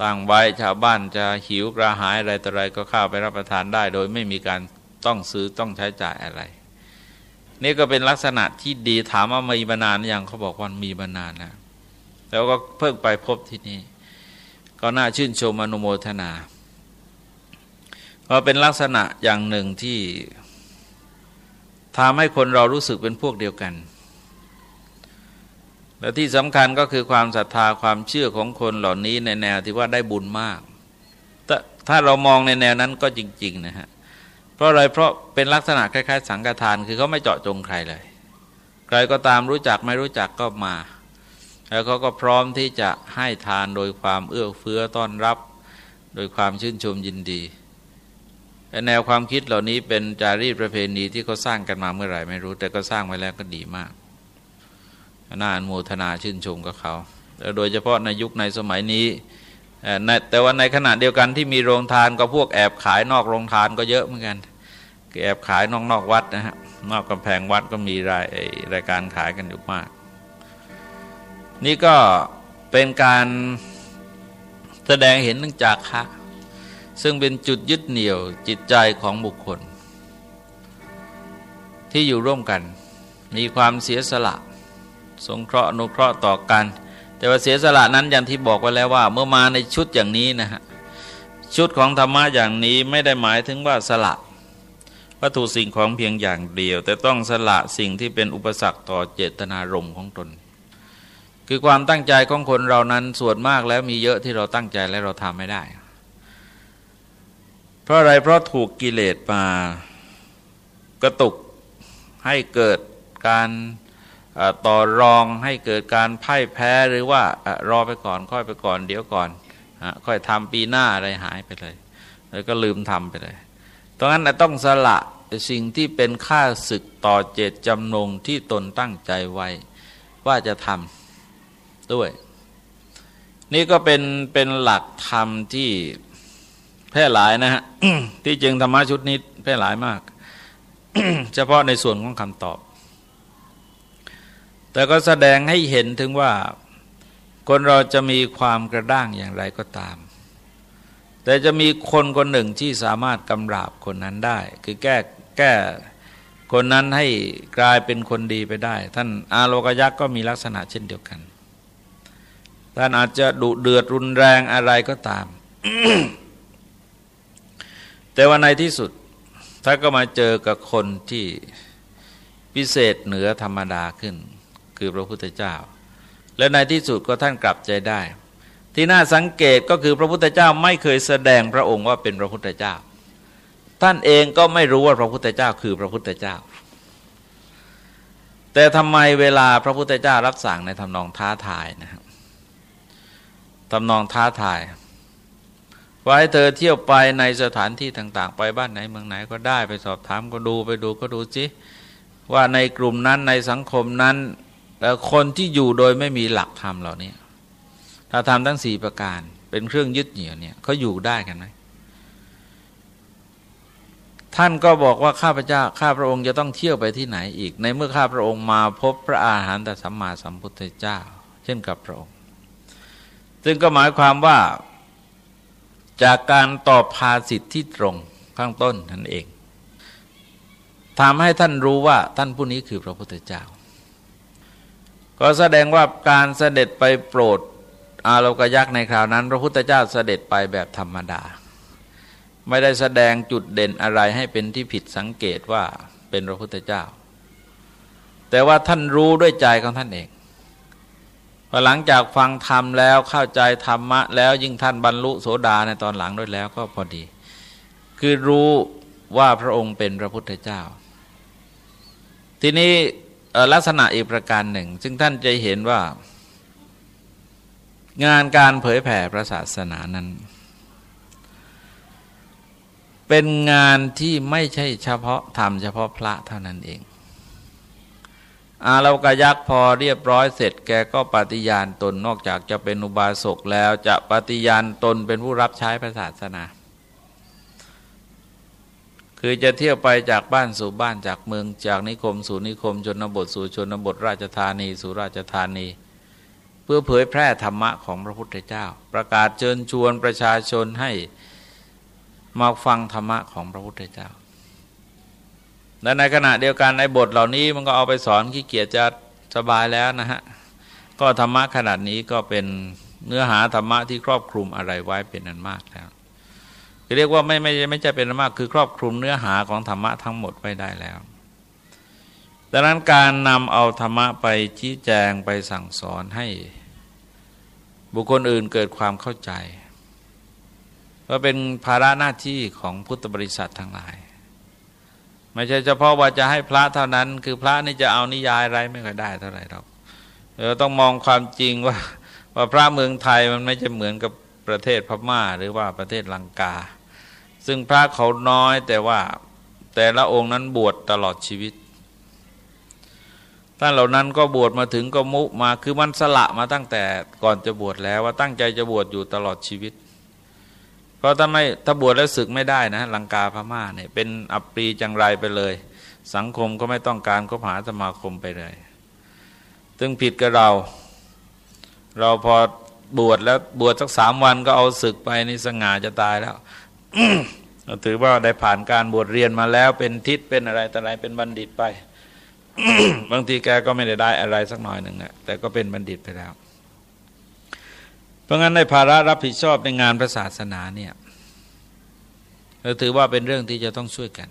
ตั้งไว้ชาวบ้านจะหิวกระหายอะไรต่ออะไรก็เข้าไปรับประทานได้ โดยไม่มีการต้องซื้อต้องใช้จ่ายอะไร นี่ก็เป็นลักษณะที่ดีถามว่ามีมานานยังเขาบอกว่ามีมานานนะแล้วก็เพิ่งไปพบที่นี่ก็น่าชื่นชมอนุโมทนาเพราะเป็นลักษณะอย่างหนึ่งที่ทำให้คนเรารู้สึกเป็นพวกเดียวกัน และที่สำคัญก็คือความศรัทธาความเชื่อของคนเหล่านี้ในแนวที่ว่าได้บุญมาก ถ้าเรามองในแนวนั้นก็จริง ๆ นะฮะ เพราะอะไรเพราะเป็นลักษณะคล้าย ๆ สังฆทานคือเขาไม่เจาะจงใครเลย ใครก็ตามรู้จักไม่รู้จักก็มา แล้วเขาก็พร้อมที่จะให้ทานโดยความเอื้อเฟื้อต้อนรับ โดยความชื่นชมยินดีแนวความคิดเหล่านี้เป็นจารีตประเพณีที่เขาสร้างกันมาเมื่อไหร่ไม่รู้ แต่ก็สร้างไว้แล้วก็ดีมาก น่าอนุโมทนาชื่นชมกับเขา โดยเฉพาะในยุคในสมัยนี้แต่ว่าในขณะเดียวกันที่มีโรงทานก็พวกแอบขายนอกโรงทานก็เยอะเหมือนกันแอบขายนอกนอกวัดนะฮะนอกกำแพงวัดก็มีรายรายการขายกันอยู่มาก นี่ก็เป็นการแสดงเห็นเนื่องจากคะซึ่งเป็นจุดยึดเหนี่ยวจิตใจของบุคคล ที่อยู่ร่วมกัน มีความเสียสละ สงเคราะห์อนุเคราะห์ต่อกัน แต่ว่าเสียสละนั้นอย่างที่บอกไว้แล้วว่า เมื่อมาในชุดอย่างนี้นะฮะชุดของธรรมะอย่างนี้ไม่ได้หมายถึงว่าสละวัตถุสิ่งของเพียงอย่างเดียว แต่ต้องสละสิ่งที่เป็นอุปสรรคต่อเจตนารมณ์ของตน คือความตั้งใจของคนเรานั้นส่วนมากแล้วมีเยอะที่เราตั้งใจและเราทำไม่ได้ เพราะอะไรเพราะถูกกิเลสมากระตุกให้เกิดการ ต่อรองให้เกิดการพ่ายแพ้หรือว่ารอไปก่อน ค่อยไปก่อน เดี๋ยวก่อนค่อยทำปีหน้าอะไรหายไปเลย แล้วก็ลืมทำไปเลยตรงนั้นต้องสละสิ่งที่เป็นค่าศึกต่อเจตจำนงที่ตนตั้งใจไว้ ว่าจะทำด้วย นี่ก็เป็นเป็นหลักธรรมที่แพร่หลายนะฮะที่จริงธรรมะชุดนี้แพร่หลายมาก เฉพาะในส่วนของคำตอบ แต่ก็แสดงให้เห็นถึงว่าคนเราจะมีความกระด้างอย่างไรก็ตาม แต่จะมีคนคนหนึ่งที่สามารถกำราบคนนั้นได้ คือแก้แก้คนนั้นให้กลายเป็นคนดีไปได้ ท่านอาโลกยักษ์ก็มีลักษณะเช่นเดียวกัน ท่านอาจจะดุเดือดรุนแรงอะไรก็ตาม แต่ว่าในที่สุดท่านก็มาเจอกับคนที่พิเศษเหนือธรรมดาขึ้น คือพระพุทธเจ้า และในที่สุดก็ท่านกลับใจได้ ที่น่าสังเกตก็คือพระพุทธเจ้าไม่เคยแสดงพระองค์ว่าเป็นพระพุทธเจ้า ท่านเองก็ไม่รู้ว่าพระพุทธเจ้าคือพระพุทธเจ้า แต่ทำไมเวลาพระพุทธเจ้ารับสั่งในทำนองท้าทายนะครับทำนองท้าทายว่าให้เธอเที่ยวไปในสถานที่ต่าง ๆ ไปบ้านไหนเมืองไหนก็ได้ไปสอบถามก็ดูไปดูก็ดูสิว่าในกลุ่มนั้นในสังคมนั้น คนที่อยู่โดยไม่มีหลักธรรมเหล่านี้ถ้าทำทั้งสี่ประการเป็นเครื่องยึดเหนี่ยวเนี่ยเขาอยู่ได้กันไหมท่านก็บอกว่าข้าพเจ้าข้าพระองค์จะต้องเที่ยวไปที่ไหนอีก ในเมื่อข้าพระองค์มาพบพระอาหารแต่สัมมาสัมพุทธเจ้า เช่นกับพระองค์ซึ่งก็หมายความว่าจากการตอบภาสิทธิที่ตรงข้างต้นนั่นเองทำให้ท่านรู้ว่าท่านผู้นี้คือพระพุทธเจ้า ก็แสดงว่าการเสด็จไปโปรดอาโลกยักษ์ในคราวนั้น พระพุทธเจ้าเสด็จไปแบบธรรมดา ไม่ได้แสดงจุดเด่นอะไรให้เป็นที่ผิดสังเกตว่าเป็นพระพุทธเจ้า แต่ว่าท่านรู้ด้วยใจของท่านเองพอหลังจากฟังธรรมแล้วเข้าใจธรรมะ แล้วยิ่งท่านบรรลุโสดาในตอนหลังด้วยแล้วก็พอดี คือรู้ว่าพระองค์เป็นพระพุทธเจ้า ทีนี้ ลักษณะอีกประการหนึ่ง ซึ่งท่านจะเห็นว่า งานการเผยแผ่พระศาสนานั้น เป็นงานที่ไม่ใช่เฉพาะทำเฉพาะพระเท่านั้นเอง อาเรากยักพอเรียบร้อยเสร็จแกก็ปฏิญาณตนนอกจากจะเป็นอุบาสกแล้วจะปฏิญาณตนเป็นผู้รับใช้พระศาสนา คือจะเที่ยวไปจากบ้านสู่บ้านจากเมืองจากนิคม สู่นิคมชนบทสู่ชนบทราชธานี สู่ราชธานี เพื่อเผยแพร่ธรรมะของพระพุทธเจ้า ประกาศเชิญชวนประชาชนให้มาฟังธรรมะของพระพุทธเจ้าและในขณะเดียวกันในบทเหล่านี้มันก็เอาไปสอนขี้เกียจจะสบายแล้วนะฮะก็ธรรมะขนาดนี้ก็เป็นเนื้อหาธรรมะที่ครอบคลุมอะไรไว้เป็นอันมากแล้ว เรียกว่าไม่ไม่ไม่ใช่เป็นมากคือครอบคลุมเนื้อหาของธรรมะทั้งหมดไว้ได้แล้ว ดังนั้นการนำเอาธรรมะไปชี้แจงไปสั่งสอนให้ บุคคลอื่นเกิดความเข้าใจก็เป็นภาระหน้าที่ของพุทธบริษัททั้งหลาย ไม่ใช่เฉพาะว่าจะให้พระเท่านั้น คือพระนี่จะเอานิยายอะไรไม่ค่อยได้เท่าไหร่หรอกเราต้องมองความจริงว่าว่าพระเมืองไทยมันไม่ใช่เหมือนกับประเทศพม่าหรือว่าประเทศลังกา ซึ่งพระเขาน้อยแต่ว่าแต่ละองค์นั้นบวชตลอดชีวิตท่านเหล่านั้นก็บวชมาถึงก็มุมาคือมันสละมาตั้งแต่ก่อนจะบวชแล้วว่าตั้งใจจะบวชอยู่ตลอดชีวิต เพราะถ้าไม่ถ้าบวชแล้วศึกไม่ได้นะลังกาพม่าเนี่ยเป็นอัปรีจังไรไปเลย สังคมก็ไม่ต้องการก็หาสมาคมไปเลยซึ่งผิดกับเรา เราพอบวชแล้วบวชสักสามวันก็เอาศึกไปนี่สง่าจะตายแล้ว ถือว่าได้ผ่านการบวชเรียนมาแล้วเป็นทิศเป็นอะไรแต่อะไรเป็นบัณฑิตไป บางทีแกก็ไม่ได้ได้อะไรสักหน่อยหนึ่งนะแต่ก็เป็นบัณฑิตไปแล้ว เพราะงั้นในภาระรับผิดชอบในงานพระศาสนาเนี่ยเราถือว่าเป็นเรื่องที่จะต้องช่วยกัน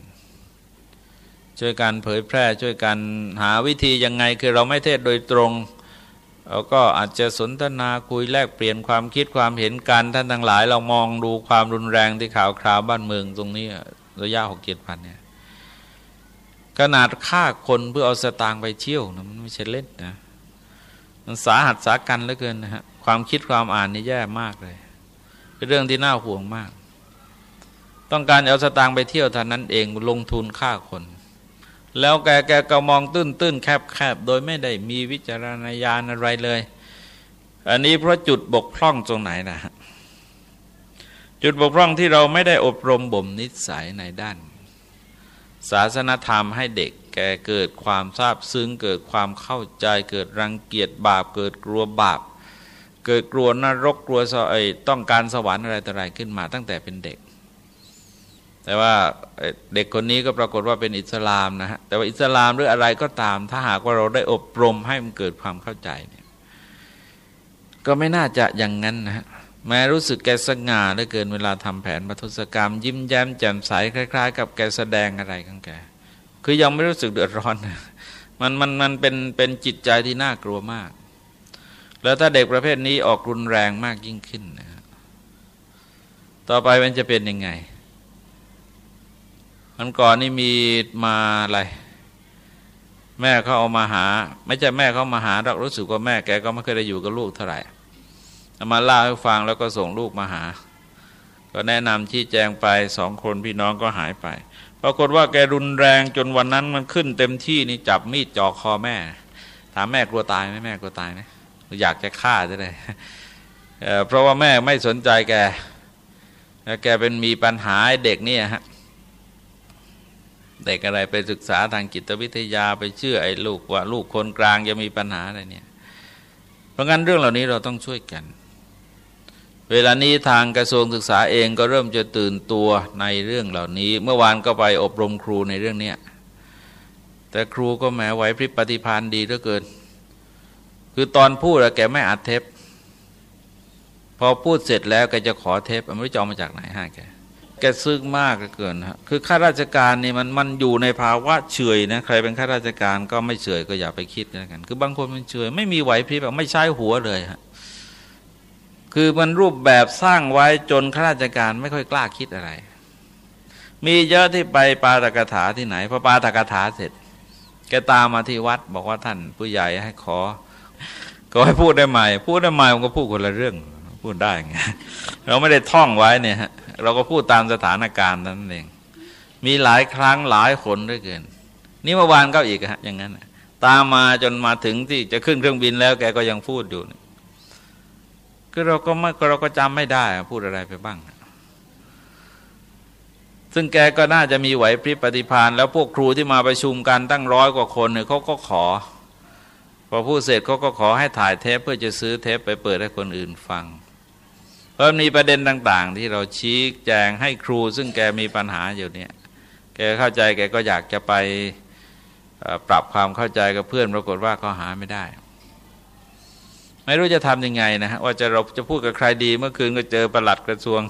ช่วยกันเผยแพร่ช่วยกันหาวิธียังไงคือเราไม่เทศโดยตรง เราก็อาจจะสนทนาคุยแลกเปลี่ยนความคิดความเห็นกันท่านทั้งหลาย เรามองดูความรุนแรงที่ข่าวคราวบ้านเมืองตรงนี้ระยะหกเจ็ดพันเนี่ยขนาดฆ่าคนเพื่อเอาสตางค์ไปเที่ยวนะมันไม่ใช่เล่นนะมันสาหัสสากันเหลือเกินนะฮะความคิดความอ่านนี่แย่มากเลย เป็นเรื่องที่น่าห่วงมาก ต้องการเอาสตางค์ไปเที่ยวท่านั้นเองลงทุนฆ่าคน แล้วแกแกก็มองตื้นตื้นแคบแคบโดยไม่ได้มีวิจารณญาณอะไรเลย อันนี้เพราะจุดบกพร่องตรงไหนนะฮะจุดบกพร่องที่เราไม่ได้อบรมบ่มนิสัยในด้าน ศาสนธรรมให้เด็กแกเกิดความทราบซึ้งเกิดความเข้าใจ เกิดรังเกียจบาป เกิดกลัวบาป เกิดกลัวนรกกลัวไอต้องการสวรรค์อะไรต่ออะไรขึ้นมาตั้งแต่เป็นเด็ก แต่ว่าเด็กคนนี้ก็ปรากฏว่าเป็นอิสลามนะฮะแต่ว่าอิสลามหรืออะไรก็ตาม ถ้าหากว่าเราได้อบรมให้มันเกิดความเข้าใจเนี่ยก็ไม่น่าจะอย่างนั้นนะฮะแม้รู้สึกแกสง่าเหลือเกินเวลาทำแผนปทุศกรรม ยิ้มแย้มแจ่มใสคล้าย ๆ กับแกแสดงอะไรของแกคือยังไม่รู้สึกเดือดร้อนมันมันมันเป็นเป็นจิตใจที่น่ากลัวมาก แล้วถ้าเด็กประเภทนี้ออกรุนแรงมากยิ่งขึ้นนะต่อไปมันจะเป็นยังไง มันก่อนนี่มีมาอะไรแม่เขาเอามาหา ไม่ใช่แม่เขามาหาเรารู้สึกว่าแม่แกก็ไม่เคยได้อยู่กับลูกเท่าไหร่มาเล่าให้ฟังแล้วก็ส่งลูกมาหา ก็แนะนำชี้แจงไปสองคนพี่น้องก็หายไป ปรากฏว่าแกรุนแรงจนวันนั้นมันขึ้นเต็มที่นี่จับมีดจ่อคอแม่ ถามแม่กลัวตายไหมแม่กลัวตายไหมอยากจะฆ่าจะได้เพราะว่าแม่ไม่สนใจแกแกเป็นมีปัญหาเด็กนี่ฮะ เด็กอะไรไปศึกษาทางจิตวิทยาไปเชื่อไอ้ลูกว่าลูกคนกลางจะมีปัญหาอะไรเนี่ย เพราะงั้นเรื่องเหล่านี้เราต้องช่วยกัน เวลานี้ทางกระทรวงศึกษาเองก็เริ่มจะตื่นตัวในเรื่องเหล่านี้ เมื่อวานก็ไปอบรมครูในเรื่องเนี้ยแต่ครูก็แหมไหวพริบปฏิพานดีเหลือเกิน คือตอนพูดแกไม่อัดเทปพอพูดเสร็จแล้วแกจะขอเทปไม่รู้จะเอามาจากไหนฮะแก แกซึ้งมากเกินฮะคือข้าราชการนี่มันมันอยู่ในภาวะเฉยนะใครเป็นข้าราชการก็ไม่เฉยก็อย่าไปคิดนะกันคือบางคนมันเฉยไม่มีไหวพริบไม่ใช้หัวเลยฮะคือมันรูปแบบสร้างไว้จนข้าราชการไม่ค่อยกล้าคิดอะไร มีเยอะที่ไปปาตกถาที่ไหนพอปาตกถาเสร็จแกตามมาที่วัดบอกว่าท่านผู้ใหญ่ให้ขอ ก็ให้พูดได้ใหม่ พูดได้ใหม่มันก็พูดคนละเรื่อง พูดได้ไงเราไม่ได้ท่องไว้เนี่ยฮะเราก็พูดตามสถานการณ์นั้นเอง มีหลายครั้งหลายคนด้วยเกิน นี่เมื่อวานก็อีกฮะอย่างนั้นตามมาจนมาถึงที่จะขึ้นเครื่องบินแล้วแกก็ยังพูดอยู่คือเราก็ไม่เราก็จำไม่ได้พูดอะไรไปบ้าง ซึ่งแกก็น่าจะมีไหวพริบปฏิพานแล้วพวกครูที่มาประชุมกันตั้งร้อยกว่าคนเนี่ยเขาก็ขอพอพูดเสร็จเขาก็ขอให้ถ่ายเทปเพื่อจะซื้อเทปไปเปิดให้คนอื่นฟัง พราะมีประเด็นต่าง ๆ ที่เราชี้แจงให้ครู ซึ่งแกมีปัญหาอยู่เนี่ย แกเข้าใจแกก็อยากจะไปปรับความเข้าใจกับเพื่อนปรากฏว่าก็หาไม่ได้ ไม่รู้จะทำยังไงนะฮะว่าจะเราจะพูดกับใครดี เมื่อคืนก็เจอประหลัดกระทรวง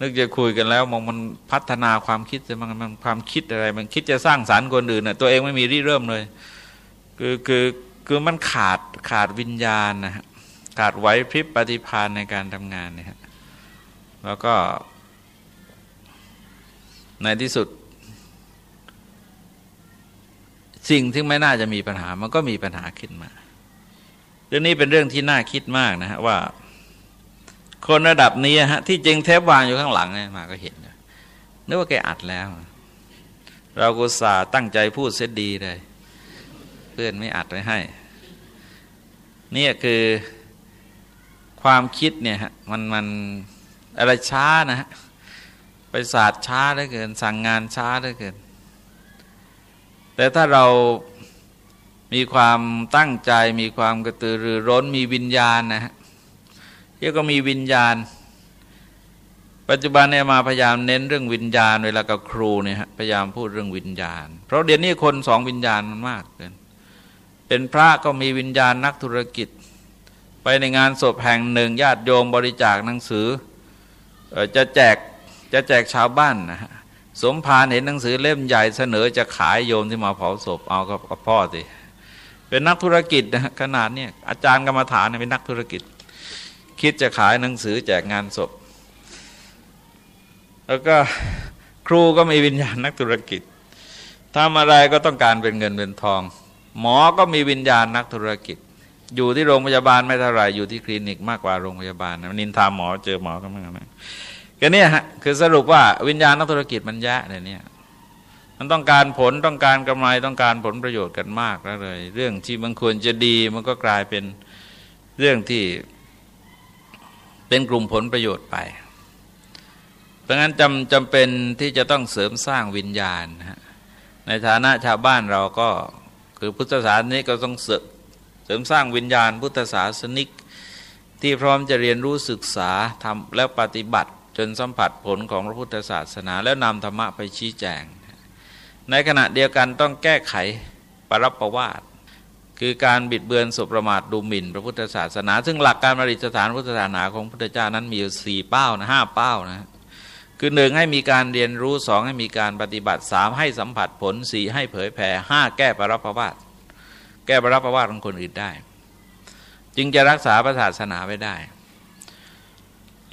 นึกจะคุยกันแล้วมองมันพัฒนาความคิดมันมันความคิดอะไร มันคิดจะสร้างสารรค์คนอื่นนะตัวเองไม่มีริเริ่มเลย คือคือคือมันขาดขาดวิญญาณนะฮะ ขาดไหวพริบปฏิภาณในการทำงานเนี่ยแล้วก็ ในที่สุด สิ่งที่ไม่น่าจะมีปัญหา มันก็มีปัญหาขึ้นมา เรื่องนี้เป็นเรื่องที่น่าคิดมากนะฮะว่า คนระดับนี้ฮะที่จริงเทปวางอยู่ข้างหลังเนี่ยมาก็เห็นนึกว่าแกอัดแล้ว เราก็สาตั้งใจพูดเสียดีเลย เพื่อนไม่อัดไว้ให้นี่คือ ความคิดเนี่ยฮะมันมันอะไรช้านะฮะไปศาสตร์ช้าได้เกิน สั่งงานช้าได้เกิน แต่ถ้าเรามีความตั้งใจมีความกระตือรือร้นมีวิญญาณนะฮะเรียกก็มีวิญญาณ ปัจจุบันเนี่ยมาพยายามเน้นเรื่องวิญญาณเวลากับครูเนี่ยฮะพยายามพูดเรื่องวิญญาณ เพราะเดี๋ยวนี้คนสองวิญญาณมันมากเกินเป็นพระก็มีวิญญาณนักธุรกิจ ไปในงานศพแห่งหนึ่งญาติโยมบริจาคหนังสือจะแจกจะแจกชาวบ้านนะฮะสมภารเห็นหนังสือเล่มใหญ่เสนอจะขายโยมที่มาเผาศพเอากับพ่อสิเป็นนักธุรกิจนะขนาดนี้อาจารย์กรรมฐานเป็นนักธุรกิจ คิดจะขายหนังสือแจกงานศพ แล้วก็ครูก็มีวิญญาณนักธุรกิจทำอะไรก็ต้องการเป็นเงินเป็นทอง หมอก็มีวิญญาณนักธุรกิจ อยู่ที่โรงพยาบาลไม่เท่าไรอยู่ที่คลินิกมากกว่าโรงพยาบาลนินทาหมอเจอหมอก็ไม่กันก็เนี่ยฮะคือสรุปว่าวิญญาณนักธุรกิจมันแย่เนี่ยมันต้องการผลต้องการกำไรต้องการผลประโยชน์กันมากแล้วเลย เรื่องที่มันควรจะดีมันก็กลายเป็นเรื่องที่เป็นกลุ่มผลประโยชน์ไป เพราะงั้นจำจำเป็นที่จะต้องเสริมสร้างวิญญาณนะในฐานะชาวบ้านเราก็คือพุทธศาสนิกก็ต้อง เสริมสร้างวิญญาณพุทธศาสนิก ที่พร้อมจะเรียนรู้ศึกษาทำแล้วปฏิบัติจนสัมผัสผลของพระพุทธศาสนา แล้วนำธรรมะไปชี้แจง ในขณะเดียวกันต้องแก้ไขปรับประวาทคือการบิดเบือนสุประมาทดูหมิ่นพระพุทธศาสนา ซึ่งหลักการปฏิสถานพุทธศาสนาของพระพุทธเจ้านั้นมีอยู่สี่เป้านะห้าเป้านะคือหนึ่งให้มีการเรียนรู้สองให้มีการปฏิบัติสามให้สัมผัสผลสี่ให้เผยแผ่ห้าแก้ปรับประวาท แก้ปรับประวาทของคนอื่นได้ จึงจะรักษาพระศาสนาไว้ได้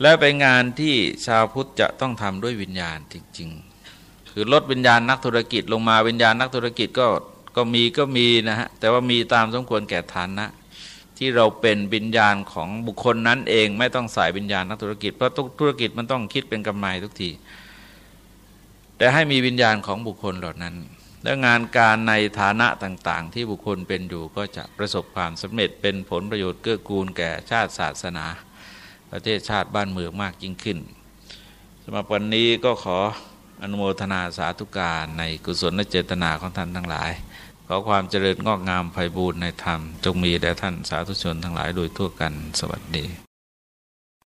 และเป็นงานที่ชาวพุทธจะต้องทำด้วยวิญญาณจริงๆ คือลดวิญญาณนักธุรกิจลงมาวิญญาณนักธุรกิจก็ก็มีก็มีนะฮะแต่ว่ามีตามสมควรแก่ฐานนะที่เราเป็นวิญญาณของบุคคลนั้นเองไม่ต้องใส่วิญญาณนักธุรกิจเพราะทุกธุรกิจมันต้องคิดเป็นกำไรทุกที แต่ให้มีวิญญาณของบุคคลเหล่านั้น แล้วงานการในฐานะต่างๆ ที่บุคคลเป็นอยู่ก็จะประสบความสำเร็จเป็นผลประโยชน์เกื้อกูลแก่ชาติศาสนา ประเทศชาติบ้านเมืองมากยิ่งขึ้นสำหรับวันนี้ก็ขออนุโมทนาสาธุการในกุศลและเจตนาของท่านทั้งหลาย ขอความเจริญงอกงามไพบูรณ์ในธรรม จงมีแด่ท่านสาธุชนทั้งหลายโดยทั่วกันสวัสดี